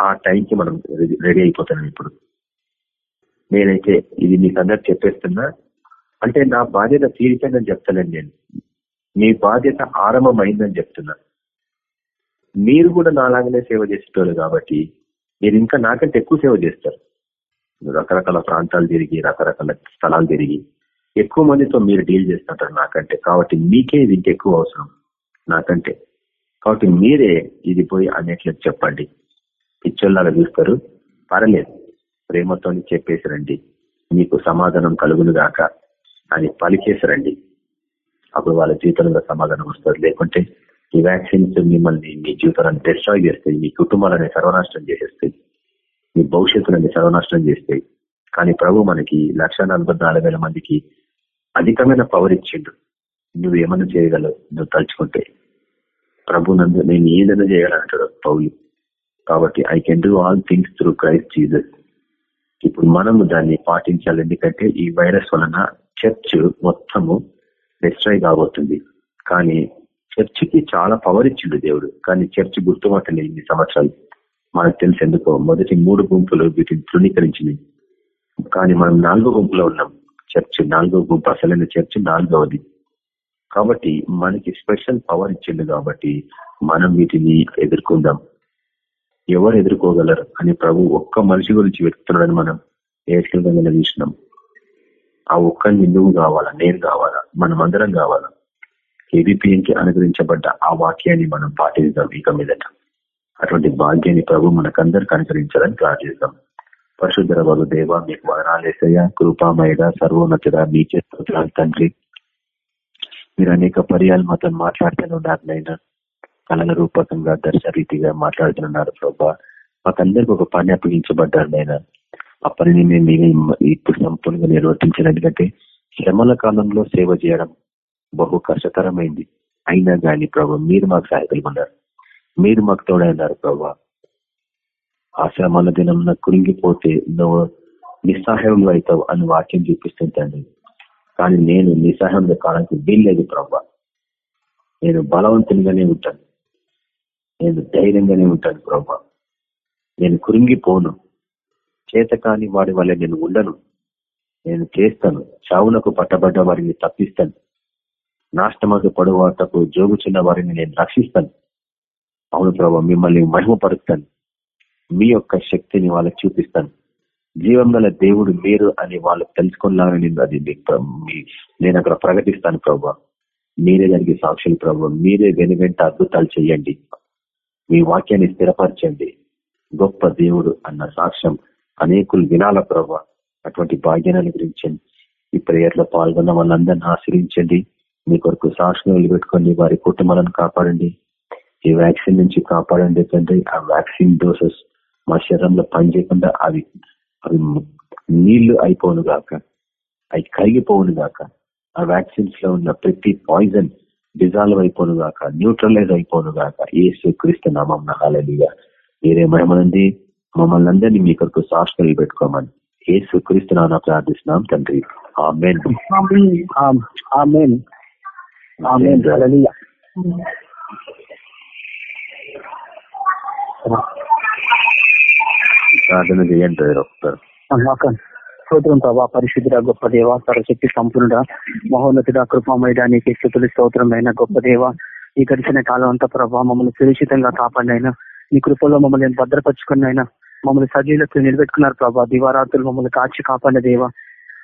S3: ఆ టైంకి మనం రెడీ అయిపోతున్నాం ఇప్పుడు. నేనైతే ఇది మీకు అందరు చెప్పేస్తున్నా. అంటే నా బాధ్యత తీరిపోయిందని చెప్తలేను నేను. మీ బాధ్యత ఆరంభమైందని చెప్తున్నా. మీరు కూడా నాలాగనే సేవ చేసేటోళ్ళు కాబట్టి మీరు ఇంకా నాకంటే ఎక్కువ సేవ చేస్తారు. రకరకాల ప్రాంతాలు తిరిగి రకరకాల స్థలాలు తిరిగి ఎక్కువ మందితో మీరు డీల్ చేస్తుంటారు నాకంటే. కాబట్టి మీకే ఇది ఇంకెక్కువ అవసరం నాకంటే. కాబట్టి మీరే ఇది పోయి అనేట్లకు చెప్పండి. పిచ్చోళ్ళగా చూస్తారు. పర్లేదు ప్రేమతో చెప్పేసి రండి మీకు సమాధానం కలుగును గాక అని పలికేసి రండి అప్పుడు వాళ్ళ జీవితంలో సమాధానం వస్తుంది. లేకుంటే ఈ వ్యాక్సిన్స్ మిమ్మల్ని మీ జీవితాలను డిస్ట్రాయ్ చేస్తాయి. మీ కుటుంబాలని సర్వనాశనం చేసేస్తాయి. మీ భవిష్యత్తులని సర్వనాశనం చేస్తాయి. కానీ ప్రభు మనకి లక్ష మందికి అధికమైన పవర్ ఇచ్చిండు. నువ్వు ఏమన్నా చేయగలవు? నువ్వు తలుచుకుంటే. ప్రభు నందు నేను ఏదైనా చేయాలంటాడు పౌలు కాబట్టి I can do all things through Christ Jesus ఇప్పుడు మనము దాన్ని పాటించాలి. ఎందుకంటే ఈ వైరస్ వలన చర్చ్ మొత్తము డిస్ట్రాయ్ కాబోతుంది. కానీ చర్చికి చాలా పవర్ ఇచ్చిండు దేవుడు. కానీ చర్చ్ గుర్తుపట్టలే ఇన్ని సంవత్సరాలు. మనకు తెలిసి ఎందుకో మొదటి మూడు గుంపులు వీటిని తృణీకరించినవి కానీ మనం నాలుగో గుంపులో ఉన్నాం. చర్చ్ నాలుగో గుంపు అసలైన చర్చ్ నాలుగవది. కాబట్టి మనకి స్పెషల్ పవర్ ఇచ్చింది కాబట్టి మనం వీటిని ఎదుర్కొందాం. ఎవరు ఎదుర్కోగలరు అని ప్రభు ఒక్క మనిషి గురించి వెతుకుతున్నాడని మనం ఏసుకంగా చూసినాం. ఆ ఒక్కరిని నువ్వు కావాలా? నేను కావాలా? మనం అందరం కావాలా? కేబిపిఎంకి అనుగ్రహించబడ్డ ఆ వాక్యాన్ని మనం పాటిద్దాం ఇక మీదట. అటువంటి భాగ్యాన్ని ప్రభు మనకందరికి అనుగ్రహించాలని ప్రార్థిస్తాం పరిశుద్ధర బాబు దేవ మీకు వదనాలేసయ్య కృపామయడ సర్వోన్నతుడ మీ చేస్తున్నారు తండ్రి. మీరు అనేక పర్యాలు మాతో మాట్లాడుతున్నారు నైనా కళల రూపకంగా దర్శరీతిగా మాట్లాడుతున్నారు ప్రభా. మాకందరికి ఒక పని అప్పగించబడ్డారు నైనా ఆ పనిని మేము ఇప్పుడు సంపూర్ణంగా నిర్వర్తించాలి ఎందుకంటే శ్రమల కాలంలో సేవ చేయడం బహు కష్టతరమైంది. అయినా కానీ ప్రభు మీరు మాకు సహాయకులున్నారు మీరు మాకు తోడైనారు ప్రభా. ఆ శ్రమల దినం కురింగిపోతే నువ్వు నిస్సహాయంగా అవుతావు అని వాక్యం చూపిస్తుంటండి. కానీ నేను నిస్సహాయంలో కావడానికి వీల్లేదు ప్రభా. నేను బలవంతునిగానే ఉంటాను. నేను ధైర్యంగానే ఉంటాను ప్రభా. నేను కురింగిపోను. చేత కాని వాడి వల్ల నేను ఉండను. నేను చేస్తాను. చావునకు పట్టబడ్డ వారిని తప్పిస్తాను. నాష్టమకు పొడవాటకు జోగుచున్న వారిని నేను రక్షిస్తాను. అవును ప్రభావ మిమ్మల్ని మహిమపరుస్తాను. మీ యొక్క శక్తిని వాళ్ళకి చూపిస్తాను. జీవం గల దేవుడు మీరు అని వాళ్ళు తెలుసుకున్నారని అది నేను అక్కడ ప్రకటిస్తాను ప్రభా. మీరే దానికి సాక్షులు ప్రభావ మీరే వెను వెంట అద్భుతాలు చేయండి. మీ వాక్యాన్ని స్థిరపరచండి. గొప్ప దేవుడు అన్న సాక్ష్యం అనేకులు వినాల ప్రభు. అటువంటి భాగ్యాన్ని అనుగ్రహించండి. ఈ ప్రేయర్లో పాల్గొన్న వాళ్ళందరినీ ఆశ్రయించండి మీ కొరకు సాక్షిని నిలబెట్టుకోండి వారి కుటుంబాలను కాపాడండి. ఈ వ్యాక్సిన్ నుంచి కాపాడండి తండ్రి. ఆ వ్యాక్సిన్ డోసెస్ మా శరీరంలో పనిచేయకుండా అవి అవి నీళ్ళు అయిపోను గాక. అవి కరిగిపోవును గాక. ఆ వ్యాక్సిన్స్లో ఉన్న ప్రతి పాయిజన్ డిజాల్వ్ అయిపోను గాక న్యూట్రలైజ్ అయిపోను గాక ఏసు క్రీస్తు నామం హాలలిగా మీరే మహిమనుంది మమ్మల్ని అందరినీ మీ కొరకు సాక్షులు పెట్టుకోమని. ఏసు క్రీస్తు నాన్న ప్రార్థిస్తున్నాం తండ్రి. ప్రార్థన చేయండి ఒకసారి
S5: స్తోత్రం ప్రభా. పరిశుద్ధుడ గొప్ప దేవ సర్వశక్తి సంపూర్ణ మహోన్నతుడ కృపమయుడ నీకు స్థుతులు స్తోత్రం అయినా గొప్ప దేవ. ఈ గడిచిన కాలం అంతా ప్రభావ మమ్మల్ని సురక్షితంగా కాపాడినైనా నీ కృపలో మమ్మల్ని భద్రపరుచుకున్నైనా మమ్మల్ని సజీలతో నిలబెట్టుకున్నారు ప్రభా. దివారాత్రులు మమ్మల్ని కాచి కాపాడిన దేవ.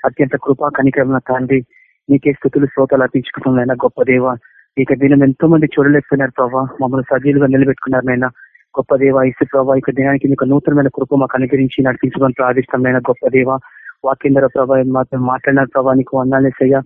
S5: అత్యంత కృపా కనికరమైన తండ్రి నీకే స్థుతులు శ్రోతలు అర్పించుకుంటున్నాయినా గొప్ప దేవ. ఇక దినం ఎంతో మంది చూడలేకపోయినారు ప్రభా. మమ్మల్ని సజీలుగా నిలబెట్టుకున్నారు నైనా గొప్ప దేవ ఇసు ప్రభా ఇక దినానికి నీకు నూతనమైన కృప మాకు అనుగ్రహించి నడిపించమని ప్రార్థిష్టమైన గొప్ప దేవ. వాక్యంధర ప్రభా మాత్రం మాట్లాడిన ప్రభా నీకు వందాలేసయ్యా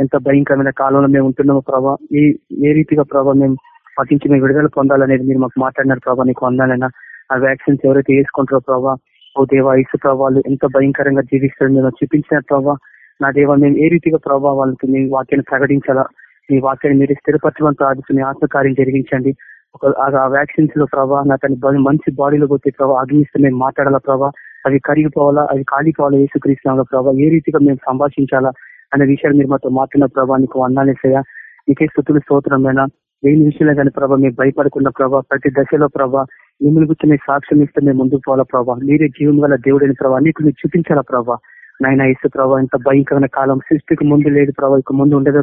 S5: ఎంత భయంకరమైన కాలంలో మేము ఉంటున్నాము ప్రభా. ఈ ఏ రీతిగా ప్రభా మేము పఠించి మేము విడుదల పొందాలనేది మీరు మాకు మాట్లాడినారు ప్రభా నీకు వందాలైనా. ఆ వ్యాక్సిన్స్ ఎవరైతే వేసుకుంటారో ప్రభా ఓ దేవా ఇసు ప్రభావాలు ఎంత భయంకరంగా జీవిస్తారో మేము చూపించిన ప్రభా. నా దేవ మేము ఏ రీతిగా ప్రభావ వాళ్ళకి మీ వాక్యాన్ని ప్రకటించాలా? మీ వాక్యాన్ని మీరు స్థిరపరచమని ప్రార్థిస్తూ మీ ఆత్మకార్యం జరిగించండి. ఒక ఆ వ్యాక్సిన్స్లో ప్రభా నా తన మంచి బాడీలో పోతే ప్రభావ అగ్నిస్తే మేము మాట్లాడాలా ప్రభా. అవి కరిగిపోవాలా అవి కాలిపోవాలా యేసుక్రీస్తున్నా ప్రభావ ఏ రీతిగా మేము సంభాషించాలా అనే విషయాలు మీరు మాతో మాట్లాడిన ప్రభావ నీకు వందాలేసయ్యా నీకే స్థుతులు స్తోత్రమైన? దేని విషయంలో కానీ ప్రభావ మీరు భయపడకుండా ప్రభావ ప్రతి దశలో ప్రభావ మిమ్మల్ని గురించి మీ సాక్ష్యం ఇస్తే మేము ముందుకు పోవాలా ప్రభావ మీరే జీవం గల దేవుడైన ప్రభావ నీకు మీరు చూపించాలా ప్రభావ నాయన ఇసు ప్రభావ ఇంత భయంకరమైన కాలం సృష్టికి ముందు లేదు ప్రభావ ఇక ముందు ఉండదు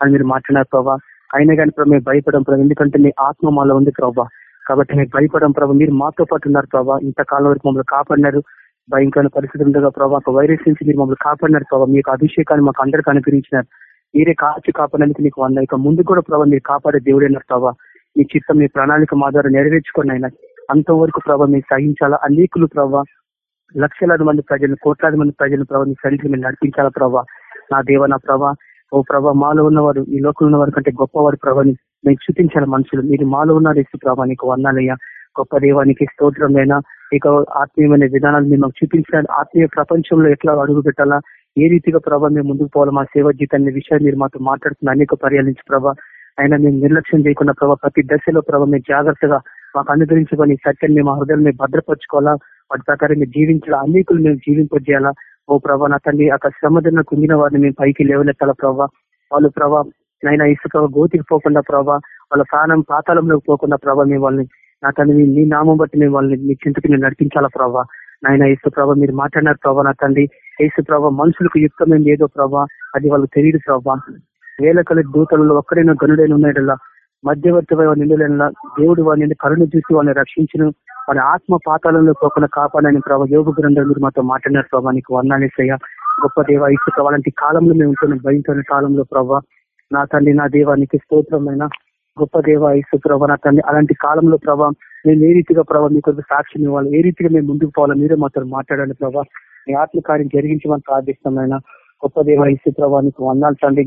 S5: అని మీరు మాట్లాడారు ప్రభావ అయినా కానీ ప్రభావ మేము భయపడడం ప్రభావ ఎందుకంటే మీ ఆత్మ మాలో ఉంది ప్రభావ కాబట్టి మీరు భయపడడం ప్రభావ మీరు మాతో పాటు ఉన్నారు ప్రభావ ఇంతకాలం వరకు మమ్మల్ని కాపాడినారు. భయంకరమైన పరిస్థితి ఉండగా ప్రభావ ఒక వైరస్ నుంచి మీరు మమ్మల్ని కాపాడినారు ప్రభావ మీకు అభిషేకాన్ని మాకు అందరికీ అనుగ్రహించినారు. మీరే కాచి కాపాడడానికి నీకు వంద ఇక ముందు కూడా ప్రభావ మీరు కాపాడే దేవుడైనారు ప్రభావ మీ చిత్తం మీ ప్రణాళిక మా ద్వారా నెరవేర్చుకుని అయినా అంతవరకు ప్రభావ మీరు సహించాలా? అనేకులు ప్రభావ లక్షలాది మంది ప్రజలు కోట్లాది మంది ప్రజలు ప్రభావ మీ సరిగ్గా మీరు నడిపించాలా ప్రభావ నా దేవ నా ప్రభా ఓ ప్రభా మాలో ఉన్నవారు ఈ లోకంలో ఉన్నవారు కంటే గొప్పవారి ప్రభాని మేము చూపించాలి మనుషులు. మీరు మాలో ఉన్నారు ఇసు ప్రభా నీకు వందాలయ్యా గొప్ప దేవానికి స్తోత్రమైనా ఇక ఆత్మీయమైన విధానాలు మేము చూపించాలి. ఆత్మీయ ప్రపంచంలో ఎట్లా అడుగు పెట్టాలా? ఏ రీతిగా ప్రభావ మేము ముందుకు పోవాలి? మా సేవ జీతాన్ని విషయాన్ని మీరు మాతో మాట్లాడుతున్న అనేక పర్యాల నుంచి ప్రభా. అయినా మేము నిర్లక్ష్యం చేయకుండా ప్రభావ ప్రతి దశలో ప్రభావ మేము జాగ్రత్తగా మాకు అనుగ్రహించుకొని సత్యాన్ని మేము హృదయాలు మేము భద్రపరచుకోవాలా? వాటి ప్రకారం మేము జీవించాలా? అనేకులు మేము జీవింపజేయాలా? ఓ ప్రభా నా తల్లి అక్కడ శ్రమదన్న కుంగిన వారిని మేము పైకి లేవనెత్తాల ప్రభా? వాళ్ళు ప్రభా నైనా ఇసుక గోతికి పోకుండా ప్రభా వాళ్ళ ప్రాణం పాతాళంలోకి పోకుండా ప్రభా మేము వాళ్ళని నా తండ్రి నీ నామం బట్టి మేము వాళ్ళని నీ చింతకి నేను నడిపించాలా ప్రభా? నాయన యేసు ప్రభా మీరు మాట్లాడినారు ప్రభా నా తండ్రి. యేసు ప్రభా మనుషులకు యుక్తమైంది ఏదో ప్రభా? అది వాళ్ళకి తెలియదు ప్రభా. వేలకల దూతలలో ఒక్కడైనా గనుడైన ఉన్నాడల్లా. మధ్యవర్తి నిండులైన దేవుడు వారిని కరుణ చూసి వాళ్ళని రక్షించను. వాళ్ళ ఆత్మ పాతాలలో పోకుండా కాపాడని ప్రభావ యోగ గ్రంథాలు మీరు మాతో మాట్లాడినారు ప్రభావ నీకు వర్ణాలేసయ్యా గొప్ప దేవ ఇసుక అలాంటి కాలంలో మేము ఉంటున్నాం భయంకరమైన కాలంలో ప్రభావ నా తండ్రి నా దేవానికి స్తోత్రమైన గొప్ప దేవ ఇసు ప్రభా నా అలాంటి కాలంలో ప్రభా మేము ఏ రీతిగా ప్రభావ మీ కొరకు సాక్ష్యం ఇవ్వాలి ఏ రీతిగా మేము ముందుకు పోవాలో మీరే మాతో మాట్లాడాలి ప్రభా. మీ ఆత్మకార్యం జరిగించమని ప్రార్థిస్తామైనా గొప్ప దేవ ఇసు ప్రభా నీకు వందాలు తండ్రి.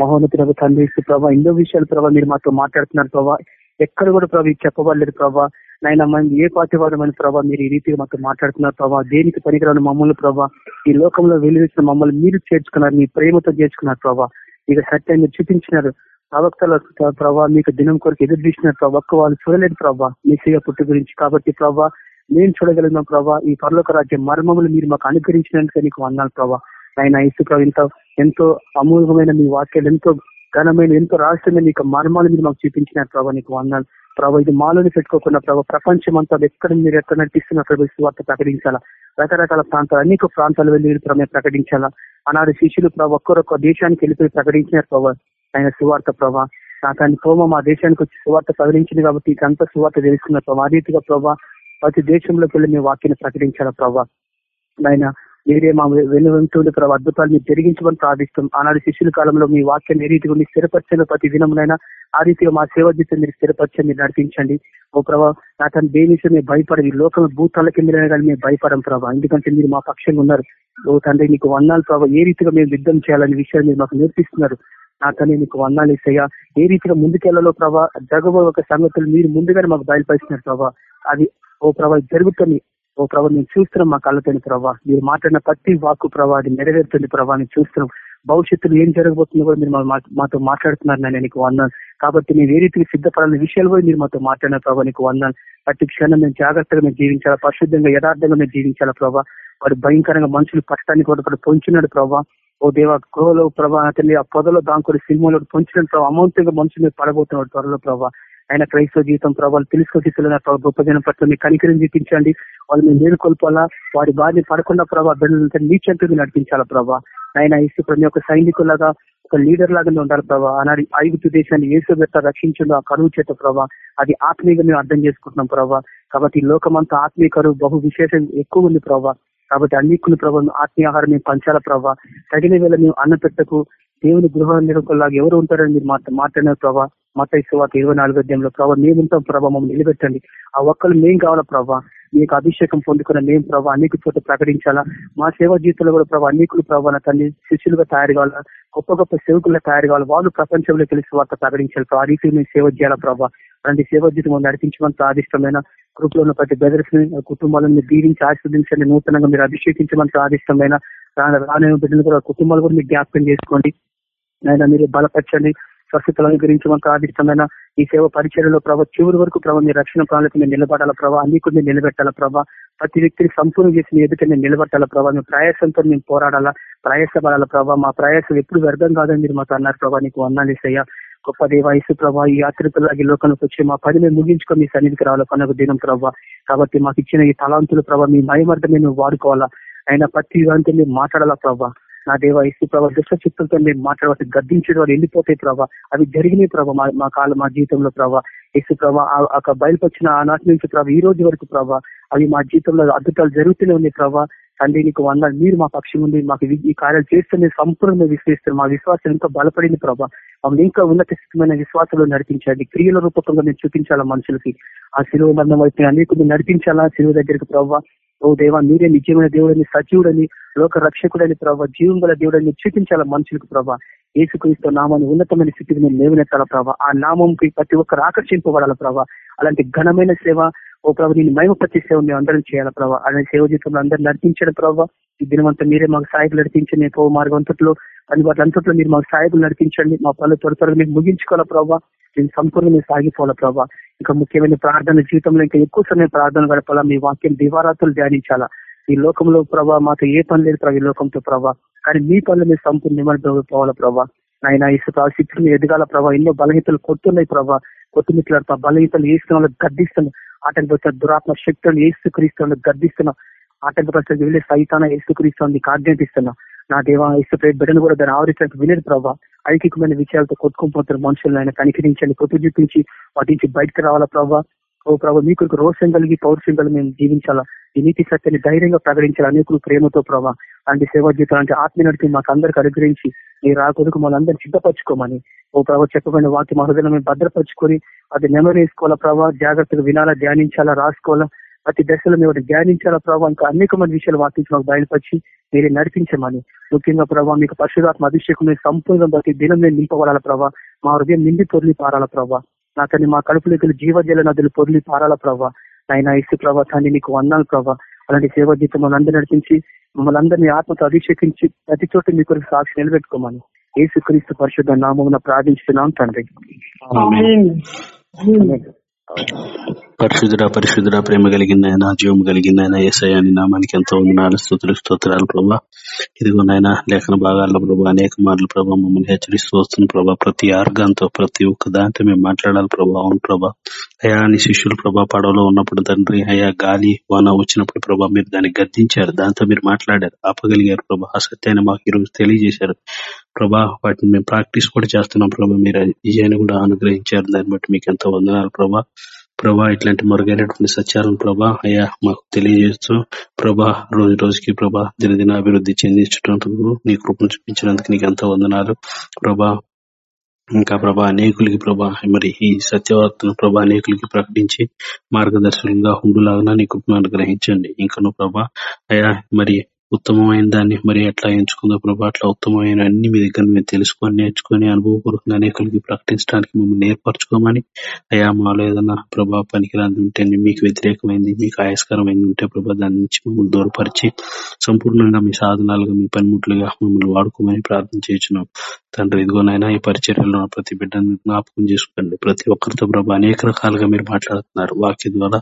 S5: మహోన్నతులకు తండ్రి ఇసు ప్రభా ఎన్నో విషయాలు ప్రభావ మీరు మాతో మాట్లాడుతున్నారు ప్రభా. ఎక్కడ కూడా ప్రభావ చెప్పబడలేదు ప్రభా. నైనా మనం ఏ పార్టీ వాడమని ప్రభావ మీరు ఈ రీతిగా మాతో మాట్లాడుతున్నారు ప్రభా. దేనికి పనికిరాని మమ్మల్ని ప్రభా ఈ లోకంలో వెలువచ్చిన మమ్మల్ని మీరు చేర్చుకున్నారు మీ ప్రేమతో చేర్చుకున్నారు ప్రభా. ఇక సత్యాన్ని చూపించినారు. ప్రవక్తల ప్రభావ మీకు దినం కొరకు ఎదురు తీసినారు ప్రభా. ఒక్క వాళ్ళు చూడలేదు ప్రభా మీ సీయ పుట్టు గురించి. కాబట్టి ప్రభా నేను చూడగలిగిన ప్రభా ఈ పరలోక రాజ్యం మర్మములు మీరు మాకు అనుగ్రహించినందుకే నీకు అన్నాను ప్రభా. ఆయన ఇసు ఎంతో ఎంతో అమూల్యమైన మీ వాక్యాలు ఎంతో ఘనమైన ఎంతో రహస్యమైన మీకు మర్మాలు మీరు మాకు చూపించినారు ప్రభా నీకు వందాలు ప్రభావ ఇది మాలోని పెట్టుకోకుండా ప్రభావ ప్రపంచం అంతా ఎక్కడ మీరు ఎక్కడ నడిపిస్తున్న ప్రభు వార్త ప్రకటించాలా? రకరకాల ప్రాంతాలు అనేక ప్రాంతాలు వెళ్ళి ప్రభావ ప్రకటించాలా? అనాడు శిష్యులు ప్రభావ ఒక్కరొక్క దేశానికి వెళ్ళిపోయి ప్రకటించినారు ప్రభావ ఆయన సువార్త ప్రభా. నాకాన్ని ప్రోమ మా దేశానికి వచ్చి సువార్త ప్రకటించింది కాబట్టి ఇకంతా సువార్త తెలుసుకున్న ప్రభావ ఆ రీతిగా ప్రభా ప్రతి దేశంలోకి వెళ్ళి మీ వాక్యాన్ని ప్రకటించాల ప్రభావ నాయన మీరే మా వెనువంతుడి ప్రభావ అద్భుతాలు మీరు జరిగించమని ప్రార్థిస్తాం. ఆనాడు శిష్యుల కాలంలో మీ వాక్యం ఏ రీతిగా మీరు స్థిరపరచండి ప్రతి దినమునైనా ఆ రీతిగా మా సేవ జీతం మీరు స్థిరపరచండి మీరు నడిపించండి. ఓ ప్రభావ నా తన దేని మీరు భయపడదు ఈ లోకం భూతాల మీరు కానీ మేము భయపడం ప్రభావ ఎందుకంటే మీరు మా పక్షంగా ఉన్నారు. ఓ తండ్రి నీకు వందాలు ప్రభావ ఏ రీతిగా మేము యుద్ధం చేయాలనే విషయాన్ని మీరు మాకు నేర్పిస్తున్నారు. నా తండ్రి నీకు వందాలు ఇస్తాయా? ఏ రీతిగా ముందుకెళ్ళలో ప్రభా? జగబో ఒక సంగతులు మీరు ముందుగానే మాకు బయలుపరిచినారు ప్రభావ అది ఓ ప్రభా జరుగుతుంది. ఓ ప్రభా నేను చూస్తున్నాం మా కళ్ళతోని ప్రభావ మీరు మాట్లాడిన ప్రతి వాక్కు ప్రభా అది నెరవేరుతుంది ప్రభా నేను చూస్తున్నాం. భవిష్యత్తులో ఏం జరగబోతుందో కూడా మీరు మాతో మాట్లాడుతున్నారు నేను నీకు వందాను కాబట్టి మేము ఏ రీతికి సిద్ధపడాలని విషయాలు కూడా మీరు మాతో మాట్లాడిన ప్రభావ నీకు వందాను ప్రతి క్షణం మేము జాగ్రత్తగా మేము జీవించాలా? పరిశుద్ధంగా యథార్థంగా మేము జీవించాలా ప్రభా? వాడు భయంకరంగా మనుషులు కష్టాన్ని కూడా పొంచున్నాడు ప్రభావ ఓ దేవ గృహలో ప్రభా అతన్ని ఆ పొదలో దాంకొని సినిమాలో పొంచిన ప్రభావ అమౌంట్గా మనుషులు పడబోతున్నాడు త్వరలో ప్రభావ ఆయన క్రైస్తవ జీవితం ప్రభావాలు తెలుసుకోవాల్సిన గొప్ప జనం పట్ల మీ కనికరిని చూపించండి. వాళ్ళు మేము మేలుకొల్పాలా వారి బారిని పడకుండా ప్రభావ బిడ్డలంతా నీచెంతగా నడిపించాలా ప్రభావ ఆయన ఇసు ప్రతి ఒక్క సైనికులాగా ఒక లీడర్ లాగానే ఉండాలి ప్రభావ అనాడు ఐగుప్తు దేశాన్ని ఏసు బెట్ట రక్షించడం ఆ కరువు చేత ప్రభావ అది ఆత్మీయంగా మేము అర్థం చేసుకుంటున్నాం ప్రభావ కాబట్టి లోకమంతా ఆత్మీయ కరువు బహు విశేషం ఎక్కువ ఉంది ప్రభావ కాబట్టి అన్నికుని ప్రభావం ఆత్మీయ ఆహారం మేము పంచాల ప్రభావ తగిన వేళ మేము అన్న పెట్టకు. దేవుని గృహ నిర్వహకులాగా ఎవరు ఉంటారని మీరు మాట్లాడిన ప్రభావ మత ఇసువాత ఇరవై నాలుగో అధ్యాయంలో ప్రభావ మేముంటాం ప్రభావ మమ్మల్ని నిలబెట్టండి. ఆ ఒక్కరు మేం కావాలా ప్రభావ మీకు అభిషేకం పొందుకున్న మేము ప్రభావ అనేక చోట ప్రకటించాలా? మా సేవా జీవితంలో కూడా ప్రభావ అనేకులు ప్రభావ తల్లి శిష్యులుగా తయారు కావాలా? గొప్ప గొప్ప సేవకులుగా తయారు కావాలి? వాళ్ళు ప్రపంచంలో తెలిసి వార్త ప్రకటించాలి ఆ రీతి మేము సేవ చేయాలా ప్రభావ అలాంటి సేవా జీవితం నడిపించమని ప్రాదిష్టమైన గ్రూప్లో ఉన్న ప్రతి బెదర్స్ కుటుంబాలను మీరు దీవించి ఆశీర్వదించండి. నూతనంగా మీరు అభిషేకించమని ప్రాదిష్టమైన రాని బిడ్డలు కూడా కుటుంబాలు కూడా మీరు జ్ఞాపకం చేసుకోండి. ఆయన మీరు బలపరచండి. స్వస్థతలను గురించి మాకు ఆదిష్టమైన ఈ సేవ పరిచయంలో ప్రభావ చివరి వరకు ప్రభావ మీ రక్షణ ప్రాణాలకు మీరు నిలబడాల ప్రభావ అన్ని కూడా మీరు నిలబెట్టాల ప్రభావ ప్రతి వ్యక్తిని సంపూర్ణ చేసి ఎదుట మేము నిలబెట్టాల ప్రభావ ప్రయాసంతో మేము పోరాడాలా? ప్రయాసపడాల ప్రభావ మా ప్రయాసం ఎప్పుడు వ్యర్థం కాదని మీరు మాకు అన్నారు ప్రభావ నీకు వందాలేసయ్యా గొప్ప దేవాయసు ప్రభా ఈ యాత్రికులాగి లోకంలోకి వచ్చి మా పని మేము ముగించుకొని మీ సన్నిధికి రావాలి? పండుగ దినం ప్రభావ కాబట్టి మాకు ఇచ్చిన ఈ తలాంతులు ప్రభావ మీ మయమర్థం మేము వాడుకోవాలా? అయినా ప్రతి దాంతో మేము మాట్లాడాలా ప్రభావ నా దేవ ఇసు ప్రభావ దుష్ట చిత్తులతో మేము మాట్లాడవచ్చు గద్దించడం వాళ్ళు వెళ్ళిపోతాయి ప్రభావ అవి జరిగినాయి ప్రభావ మా కాలం మా జీవితంలో ప్రభావ ఇసు ప్రభావ ఆ బయలుపొచ్చిన ఆనాటి నుంచి ప్రభావ ఈ రోజు వరకు ప్రభావ అవి మా జీవితంలో అద్భుతాలు జరుగుతూనే ఉన్నాయి ప్రభావ తండ్రి నీకు వంద మీరు మా పక్షం ఉంది మాకు ఈ కార్యాలు చేస్తే సంపూర్ణంగా విశ్లేస్తారు మా విశ్వాసం ఇంకా బలపడింది ప్రభావ మమ్మల్ని ఇంకా ఉన్నత స్థితమైన విశ్వాసంలో నడిపించండి. క్రియల రూపకంగా మేము చూపించాలా మనుషులకి? ఆ శిలువ బంధం అయితే అనేక నడిపించాలా? శిలువ దగ్గరికి ప్రభావ ఓ దేవా మీరే నిజమైన దేవుడని సజీవుడని లోక రక్షకుడని ప్రభావ జీవం గల దేవుడని చూపించాలా మనుషులకు ప్రభావ ఏసుక్రీస్తు నామాన్ని ఉన్నతమైన స్థితికి మేము లేవనెత్తాల ప్రభావ ఆ నామంకి ప్రతి ఒక్కరు ఆకర్షింపబడాల ప్రభావ అలాంటి ఘనమైన సేవ ఓ ప్రభు నేను మహిమ సేవ మేము అందరం చేయాలి ప్రభావ అలాంటి సేవ జీవితంలో అందరూ నడిపించడం ప్రభావ ఈ దినవంతా మీరే మాకు సాయకులు నడిపించండి. పో మార్గంతట్లో అందుబాటులంతట్లో మీరు మాకు సాయకులు నడిపించండి. మా పనులు త్వర త్వరగా మీకు ముగించుకోవాలి ప్రభావ నేను సంపూర్ణంగా సాగిపోవాలి ప్రభావ ఇంకా ముఖ్యమైన ప్రార్థన జీవితంలో ఇంకా ఎక్కువ సమయం ప్రార్థన గడపాలా? మీ వాక్యం దివారాతులు ధ్యానించాలా? ఈ లోకంలో ప్రభావ మాకు ఏ పని లేదు ప్రభావ ఈ లోకంతో ప్రభావ కానీ మీ పనులు మీరు సంపూర్ణ నిమగ్నం ప్రభావ ఆయన ఇసుక శిక్షణ ఎదగాల ప్రభావ ఎన్నో బలహీతలు కొట్టున్నాయి ప్రభావ కొట్టుమిట్లాడు బలహీతలు వేస్తున్న వాళ్ళకి గద్దిస్తున్నాం ఆటంకపరిచిన దురాత్మ శక్తులను ఏసు క్రీస్తున్న గద్దిస్తున్నాం ఆటంకపరిచిన వెళ్ళే సైతాన ఏసు క్రీస్తు నా దేవ ఇసు బిడ్డను కూడా దాన్ని ఆవరించడానికి వినేది ప్రభావ ఐకికమైన విషయాలతో కొట్టుకుపోతున్న మనుషులను ఆయన కనికరించండి కొట్టు చూపించి వాటి నుంచి బయటకు రావాలా ప్రభావ ఓ ప్రభావ మీకు రోషం కలిగి పౌరుషం కలిగి మేము జీవించాలా? ఈ నీతి సత్యాన్ని ధైర్యంగా ప్రకటించాలి? అనేకులు ప్రేమతో ప్రభావ అలాంటి సేవా జీవితం అంటే ఆత్మీయ నడిపి మాకు అందరికి అనుగ్రహించి నీ ఆ మనందరినీ సిద్ధపరచుకోమని. ఓ ప్రభావ చెప్పబడిన వాక్య మహోదయం మేము భద్రపరచుకొని అది నెమరు వేసుకోవాలా ప్రభావ జాగ్రత్తగా వినాలా ధ్యానించాలా రాసుకోవాలా? ప్రతి దశలో మేము ధ్యానించాలా ప్రభావ ఇంకా అనేక మంది విషయాలు వాటించి మాకు బయలుపరిచి మీరే నడిపించమని. ముఖ్యంగా ప్రభావ మీకు పరిశుధాత్మ అభిషేకం సంపూర్ణ ప్రతి దినం నేను నింపబడాల ప్రభావ మా హృదయం నిండి పొర్లి పారాల ప్రభావ నాకని మా కడుపులోకి జీవజల నదులు పొర్లి పారాల ప్రభావ ఆయన ఇసు ప్రభా తండ్రి నీకు వందాలు ప్రభావ అలాంటి సేవ జీతం అందరూ నడిపించి మమ్మల్ని అందరినీ ఆత్మతో అభిషేకించి ప్రతి చోట మీ కొరకు సాక్షి నిలబెట్టుకోమని ఏసుక్రీస్తు పరిశుద్ధ నామం ప్రార్థించుతున్నాం తండ్రి.
S1: పరిశుద్ధ పరిశుద్ధ ప్రేమ కలిగిన ఆయన జీవం కలిగిన ఆయన ఏసయాని నామానికి ఎంతో వందనాలు స్థుతులు స్తోత్రాలు ప్రభా. ఇదిగో నాయన లేఖన భాగాల్లో ప్రభా అనేక మార్లు ప్రభా మమ్మల్ని హెచ్చరిస్తూ వస్తున్న ప్రభా ప్రతి ఆర్గంతో ప్రతి ఒక్క దాంతో మేము మాట్లాడాలి ప్రభా. అవును ప్రభా. అయా అని శిష్యులు ప్రభా పడవలో ఉన్నప్పుడు తండ్రి అయా గాలి వాన వచ్చినప్పుడు ప్రభా మీరు దాన్ని గద్దించారు. దాంతో మీరు మాట్లాడారు. ఆపగలిగారు ప్రభా. ఆ సత్యాన్ని మాకు ఈరోజు తెలియజేశారు. ప్రభా వాటిని మేము ప్రాక్టీస్ కూడా చేస్తున్నాం ప్రభా. మీరు విజయాన్ని కూడా అనుగ్రహించారు. దాన్ని బట్టి మీకు ఎంతో వందనాలు ప్రభా. ప్రభా ఇట్లాంటి మరుగైనటువంటి సత్యాలను ప్రభా అయ్యా మాకు తెలియజేస్తూ ప్రభా రోజు రోజుకి ప్రభా దినదిన అభివృద్ధి చెందించడానికి నీ కృపను చూపించినందుకు నీకు ఎంతో వందనాలు. ప్రభా ఇంకా ప్రభా అనేకులకి ప్రభా మరి ఈ సత్యవార్తను ప్రభా అనేకులకి ప్రకటించి మార్గదర్శకులుగా ఉండులాగా నీ కృపను అనుగ్రహించండి. ఇంకను ప్రభా అయా మరి ఉత్తమమైన దాన్ని మరి ఎట్లా ఎంచుకుందో ప్రభా అట్లా ఉత్తమమైన అన్ని మీ దగ్గర మేము తెలుసుకొని నేర్చుకొని అనుభవపూర్వకంగా అనేకులకి ప్రకటించడానికి మమ్మల్ని నేర్పరచుకోమని అయా మాలో ఏదైనా ప్రభా పనికిరాంది ఉంటే మీకు వ్యతిరేకమైంది మీకు ఆయాస్కరమైంది ఉంటే ప్రభా దాని నుంచి మమ్మల్ని దూరపరిచి సంపూర్ణంగా మీ సాధనాలుగా మీ పనిముట్లుగా మమ్మల్ని వాడుకోమని ప్రార్థన చేస్తున్నాం తండ్రి ఇదిగోనైనా ఈ పరిచర్యలో ప్రతి బిడ్డను జ్ఞాపకం చేసుకోండి. ప్రతి ఒక్కరితో ప్రభా అనేక రకాలుగా మీరు మాట్లాడుతున్నారు. వాక్య ద్వారా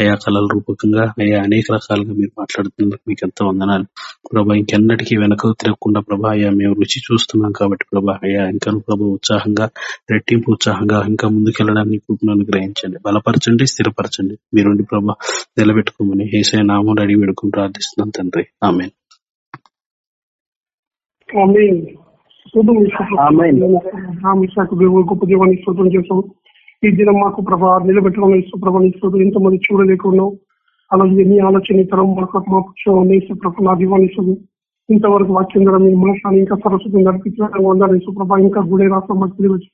S1: అయా కళల రూపకంగా అయా అనేక రకాలుగా మీరు మాట్లాడుతున్నారు మీకు ఎంతో వందనాలు. ప్రభా ఇంకెన్నటికీ వెనక తిరగకుండా ప్రభా అయ్యా మేము రుచి చూస్తున్నాం కాబట్టి ప్రభా అయ్యా ఇంకా ప్రభా ఉత్సాహంగా రెట్టింపు ఉత్సాహంగా ఇంకా ముందుకెళ్ళడానికి కృపను అనుగ్రహించండి. బలపరచండి స్థిరపరచండి. మీరుండి ప్రభా నిలబెట్టుకోమని ఏసై నామం అడిగి వేడుకుని ప్రార్థిస్తున్నాం తండ్రి. ఆమె
S4: గొప్ప దేవాన్ని స్తోత్రం చేస్తాం. ఈ దినం మాకు ప్రభా నిలబెట్టడం యేసు ప్రభా నీ స్తోత్రం ఎంతమంది చూడలేకున్నావు అలాగే మీ ఆలోచన ఇతరం మాకు మా పక్షం యేసు అభిమానిస్తుంది ఇంతవరకు వాక్యం ద్వారా మీ మనసాన్ని ఇంకా సరస్వతం నడిపించడం వందాలు యేసు ఇంకా గుడే రాష్ట్రం మాకు తెలియచ్చు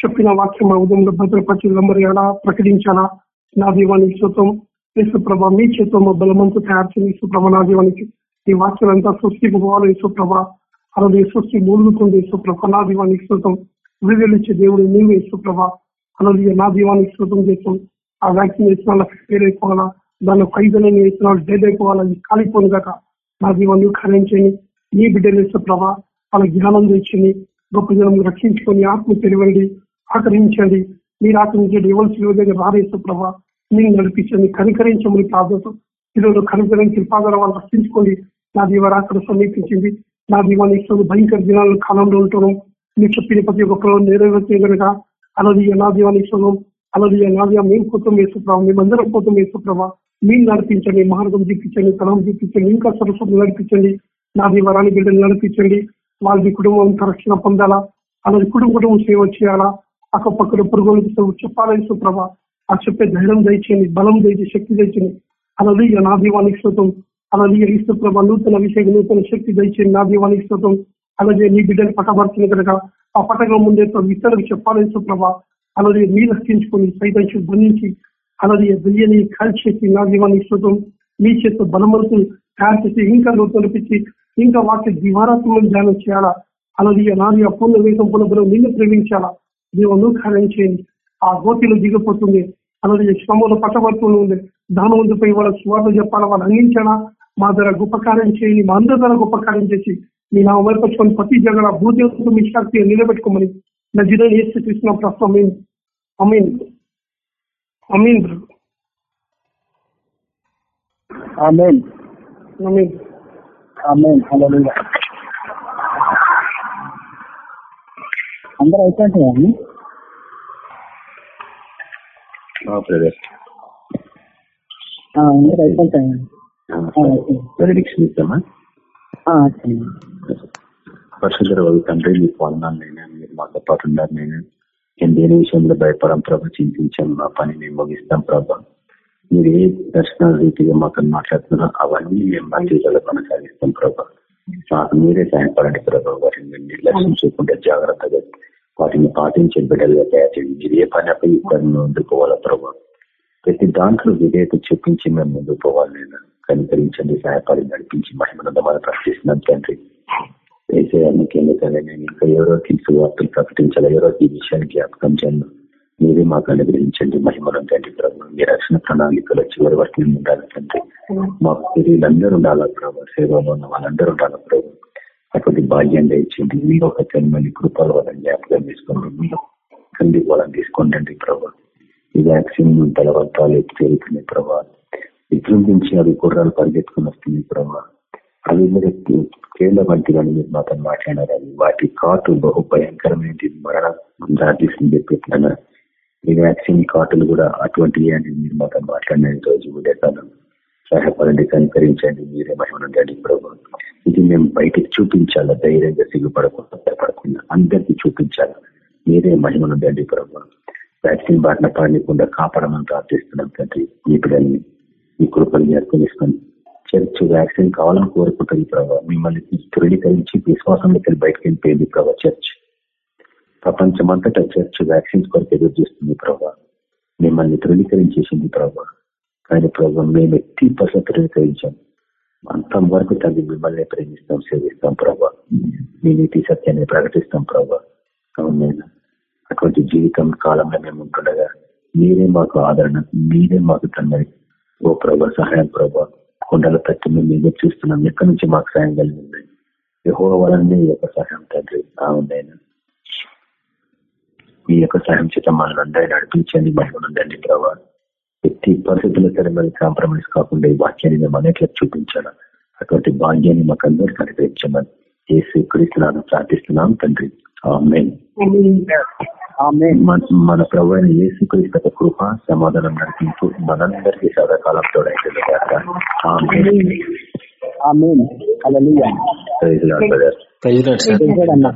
S4: చెప్పిన వాక్యం మా ఉదయంలో భద్రపరిచి లంబరి ఎలా ప్రకటించాలా? నా దీవానికి స్తోత్రం యేసు మీ చేతితో మా బలమంతా తయారు చేయండి యేసు నా దీవానికి ఈ వాక్యం అంతా సృష్టికి పోవాలి యేసు అలాగే సృష్టి మూలుగుతుంది యేసు నా దీవానికి స్తోత్రం విడుదలిచ్చే దేవుడు నీవు యేసు అలాగే నా దీవానికి స్తోత్రం చేస్తాం. ఆ వ్యాక్సిన్ వేసిన వాళ్ళకి ఫెయిల్ అయిపోవాలా దాని ఫైజన్ ఇస్తున్నాడు డేదైపోవాలని కాలిపోను కాక నా దీవాన్ని ఖరించని నీ బిడ్డలు ఇస్తే ప్రభా. వాళ్ళ జ్ఞానం తెచ్చింది. గొప్ప జనం రక్షించుకొని ఆత్మ తెలివండి ఆకరించండి మీరు ఆకరించండి ఇవ్వాల్సిన విధంగా రారేసు ప్రభా. మీరు నడిపించండి. కనికరించమని ప్రార్థన ఈరోజు కనికరించి పాదాల వాళ్ళు రక్షించుకోండి నా దీవ అక్కడ సమీపించింది. నా దీవాన్ని ఇస్తుంది భయంకర దినాల కాలంలో ఉంటాను మీరు చెప్పిన ప్రతి ఒక్కరు నెరవేర్చే కనుక అలాది నా దీవాన్ని ఇస్తున్నాం అలాది నా దీవా మేము పోతాం వేసుప్రభా మేమందరం పోతాం వేసుప్రభా మీరు నడిపించండి మార్గం చూపించండి తలం చూపించండి ఇంకా సరస్వతం నడిపించండి నా దీవరాన్ని బిడ్డలు నడిపించండి వాళ్ళ కుటుంబం రక్షణ పొందాలా అలాగే కుటుంబ కుటుంబం సేవ చేయాలా అక్కపక్కన పురుగులకు చెప్పాలని సుప్రభ ఆ చెప్పే ధైర్యం దయచేయండి బలం దయచి శక్తి దయచేయండి. అలాగే నా దీవానికి స్తోత్రం. అలాగే ఈశ్వ్రభ నూతన అభిషేకం నూతన శక్తి దయచేయండి నా దీవానికి స్తోత్రం. అలాగే నీ బిడ్డలు పట్టబడుతుంది కనుక ఆ పట్టకం ముందే ఇతరులకు చెప్పాలని సుప్రభ అలాగే మీరు రక్షించుకొని సైతం బంధించి అలాగే వెయ్యని కాల్చేసి నా దీవాన్ని స్తోత్రం మీ చేత బలమంతు తయారు చేసి ఇంకా నూతనిపించి ఇంకా వాటి దివారాత్మకం ధ్యానం చేయాలా? అలాగే నాది అపూర్ణ వేగం పునః నిన్ను ప్రేమించాలా? దేవుడు కార్యం చేయండి. ఆ గోతిలో దిగిపోతుంది. అలాగే శ్రమలు పట్టబడుతూనే ఉంది దాని ముందుపై వాళ్ళ స్వార్థం చెప్పాలా వాళ్ళు అందించాలా? మా ధర గొప్ప కార్యం చేయండి. మా అందరి ధర గొప్ప కార్యం చేసి మీ నా వైపచ్చుకొని ప్రతి జగడ భూదేవంతో మీ శక్తి నిలబెట్టుకోమని నా జిల్లా ఏసు కృష్ణ ప్రస్తుతం అమీన్ అమీన్ అమీన్
S5: ఆమెన్
S4: అమీన్
S5: ఆమెన్ హల్లెలూయా అందరూ అయిపోయింటాయండి అందరూ అయిపోయింటాయండి
S3: బెనడిక్షన్ ఇద్దామా పరిశుద్ధ తండ్రి మీకు వందాలు నేను మీరు మాతో పాటు ఉన్నారు నేను. నేను దేని విషయంలో భయపడం ప్రభా చింతించాను మా పని మేము ముగిస్తాం ప్రభా మీరు ఏ దర్శన రీతిగా మాకు మాట్లాడుతున్నారో అవన్నీ మేము మా జీవితంలో కొనసాగిస్తాం ప్రభా మాకు మీరే సాయపడండి ప్రభా వాటిని మేము నిర్లక్ష్యం చేయకుండా జాగ్రత్తగా వాటిని పాటించే బిడ్డలుగా తయారు చేయండి మీరు ఏ పని అప్ప పని ముందుకు పోవాలా ప్రభా ప్రతి దాంట్లో విధేయత చూపించి మేము ముందుకు పోవాలి నేను కనికరించండి సహాయపడి నడిపించి మహిమనంద మనం ప్రశ్నిస్తున్నాం తండ్రి వేసే ముఖ్యంగా నేను ఇంకా ఎవరో తెలుసు వార్తలు ప్రకటించాలి ఎవరో ఈ విషయాన్ని జ్ఞాపకం చేయండి. మీరే మాకు అనుగ్రహించండి మహిమలు తండ్రి ప్రభు. మీ రక్షణ ప్రణాళికలో చివరి వరకు ఉండాలి తండ్రి. మా స్త్రీలందరూ ఉండాలా ప్రభు? సేవలో ఉన్న వాళ్ళందరూ ఉండాలా ప్రభు? అటువంటి భాగ్యం ఇచ్చింది మీరు ఒక మళ్ళీ కృపలు వాళ్ళని జ్ఞాపకం తీసుకోండి మీరు తండ్రి వాళ్ళని తీసుకోండి ప్రభు. ఈ వ్యాక్సిన్ బలవంతాలు చేరుతున్నాయి ప్రభా. విజృంభించి అవి గుర్రాలు పరిగెత్తుకుని వస్తుంది ప్రభావ అవి మీరు కేంద్ర వంటి కానీ మీరు మాతో మాట్లాడారని వాటి కాటు బహు భయంకరమైనది. మరణం దాటిస్తుంది చెప్పిన ఈ వ్యాక్సిన్ కాటులు కూడా అటువంటివి అని మీరు మాతో మాట్లాడిన రోజు ఉదయకాలం సహాయపడండి కనికరించండి మీరే మహిమనండి ప్రభు. ఇది మేము బయటికి చూపించాలా? ధైర్యంగా సిగ్గుపడకుండా భయపడకుండా అందరికీ చూపించాలా? మీరే మహిమనుందండి ప్రభు. వ్యాక్సిన్ బారిన పడకుండా కాపాడమని ప్రార్థిస్తున్నాం తండ్రి. ఈ పిల్లల్ని మీ కృపలు నేర్పనిస్తాం చర్చ్ వ్యాక్సిన్ కావాలని కోరుకుంటుంది ప్రభావ మిమ్మల్ని ధృవీకరించి విశ్వాసంలోకి బయటకు వెళ్ళిపోయింది ప్రభావ చర్చ్. ప్రపంచమంతటా చర్చ్ వ్యాక్సిన్స్ కొరకు ఎదురు చేస్తుంది ప్రభావ మిమ్మల్ని ధృవీకరించేసింది ప్రభావ కానీ ప్రభావ మేము ఎట్టి పర్సెంట్ ధృవీకరించాం. అంతం వరకు తల్లి మిమ్మల్ని ప్రేమిస్తాం సేవిస్తాం ప్రభా. మీ నీతి సత్యాన్ని ప్రకటిస్తాం ప్రభా. అవునైనా. అటువంటి జీవితం కాలంలో మేము ఉంటుండగా మీరే మాకు ఆదరణ మీరే మాకు తండ్రి. ఓ ప్రభా సహాయం ప్రభా. కొండల ప్రతి మేము మీదే చూస్తున్నాం ఎక్కడి నుంచి మాకు సాయం కలిగింది యహో వలనే ఈ యొక్క సహాయం తండ్రి. అవునైనా మీ యొక్క సహాయం చేత మనల్ని అందరినీ నడిపించండి మహిళ ఉండండి ప్రభా. ఎట్టి పరిస్థితుల్లో సరే మరి కాంప్రమైజ్ కాకుండా ఈ వాక్యాన్ని మేము అనేట్లకు చూపించాలి? అటువంటి భాగ్యాన్ని మాకు అందరికీ అనుగ్రహించమని ఏ స్వీకరిస్తున్నాను ప్రార్థిస్తున్నాం తండ్రి. మన ప్రభు అయిన ఏసు క్రీస్తు కృప సమాధానం నడిపించు మనందరికీ సదాకాలం తోడైతే
S5: ప్రైజ్ లాడ్ అన్న.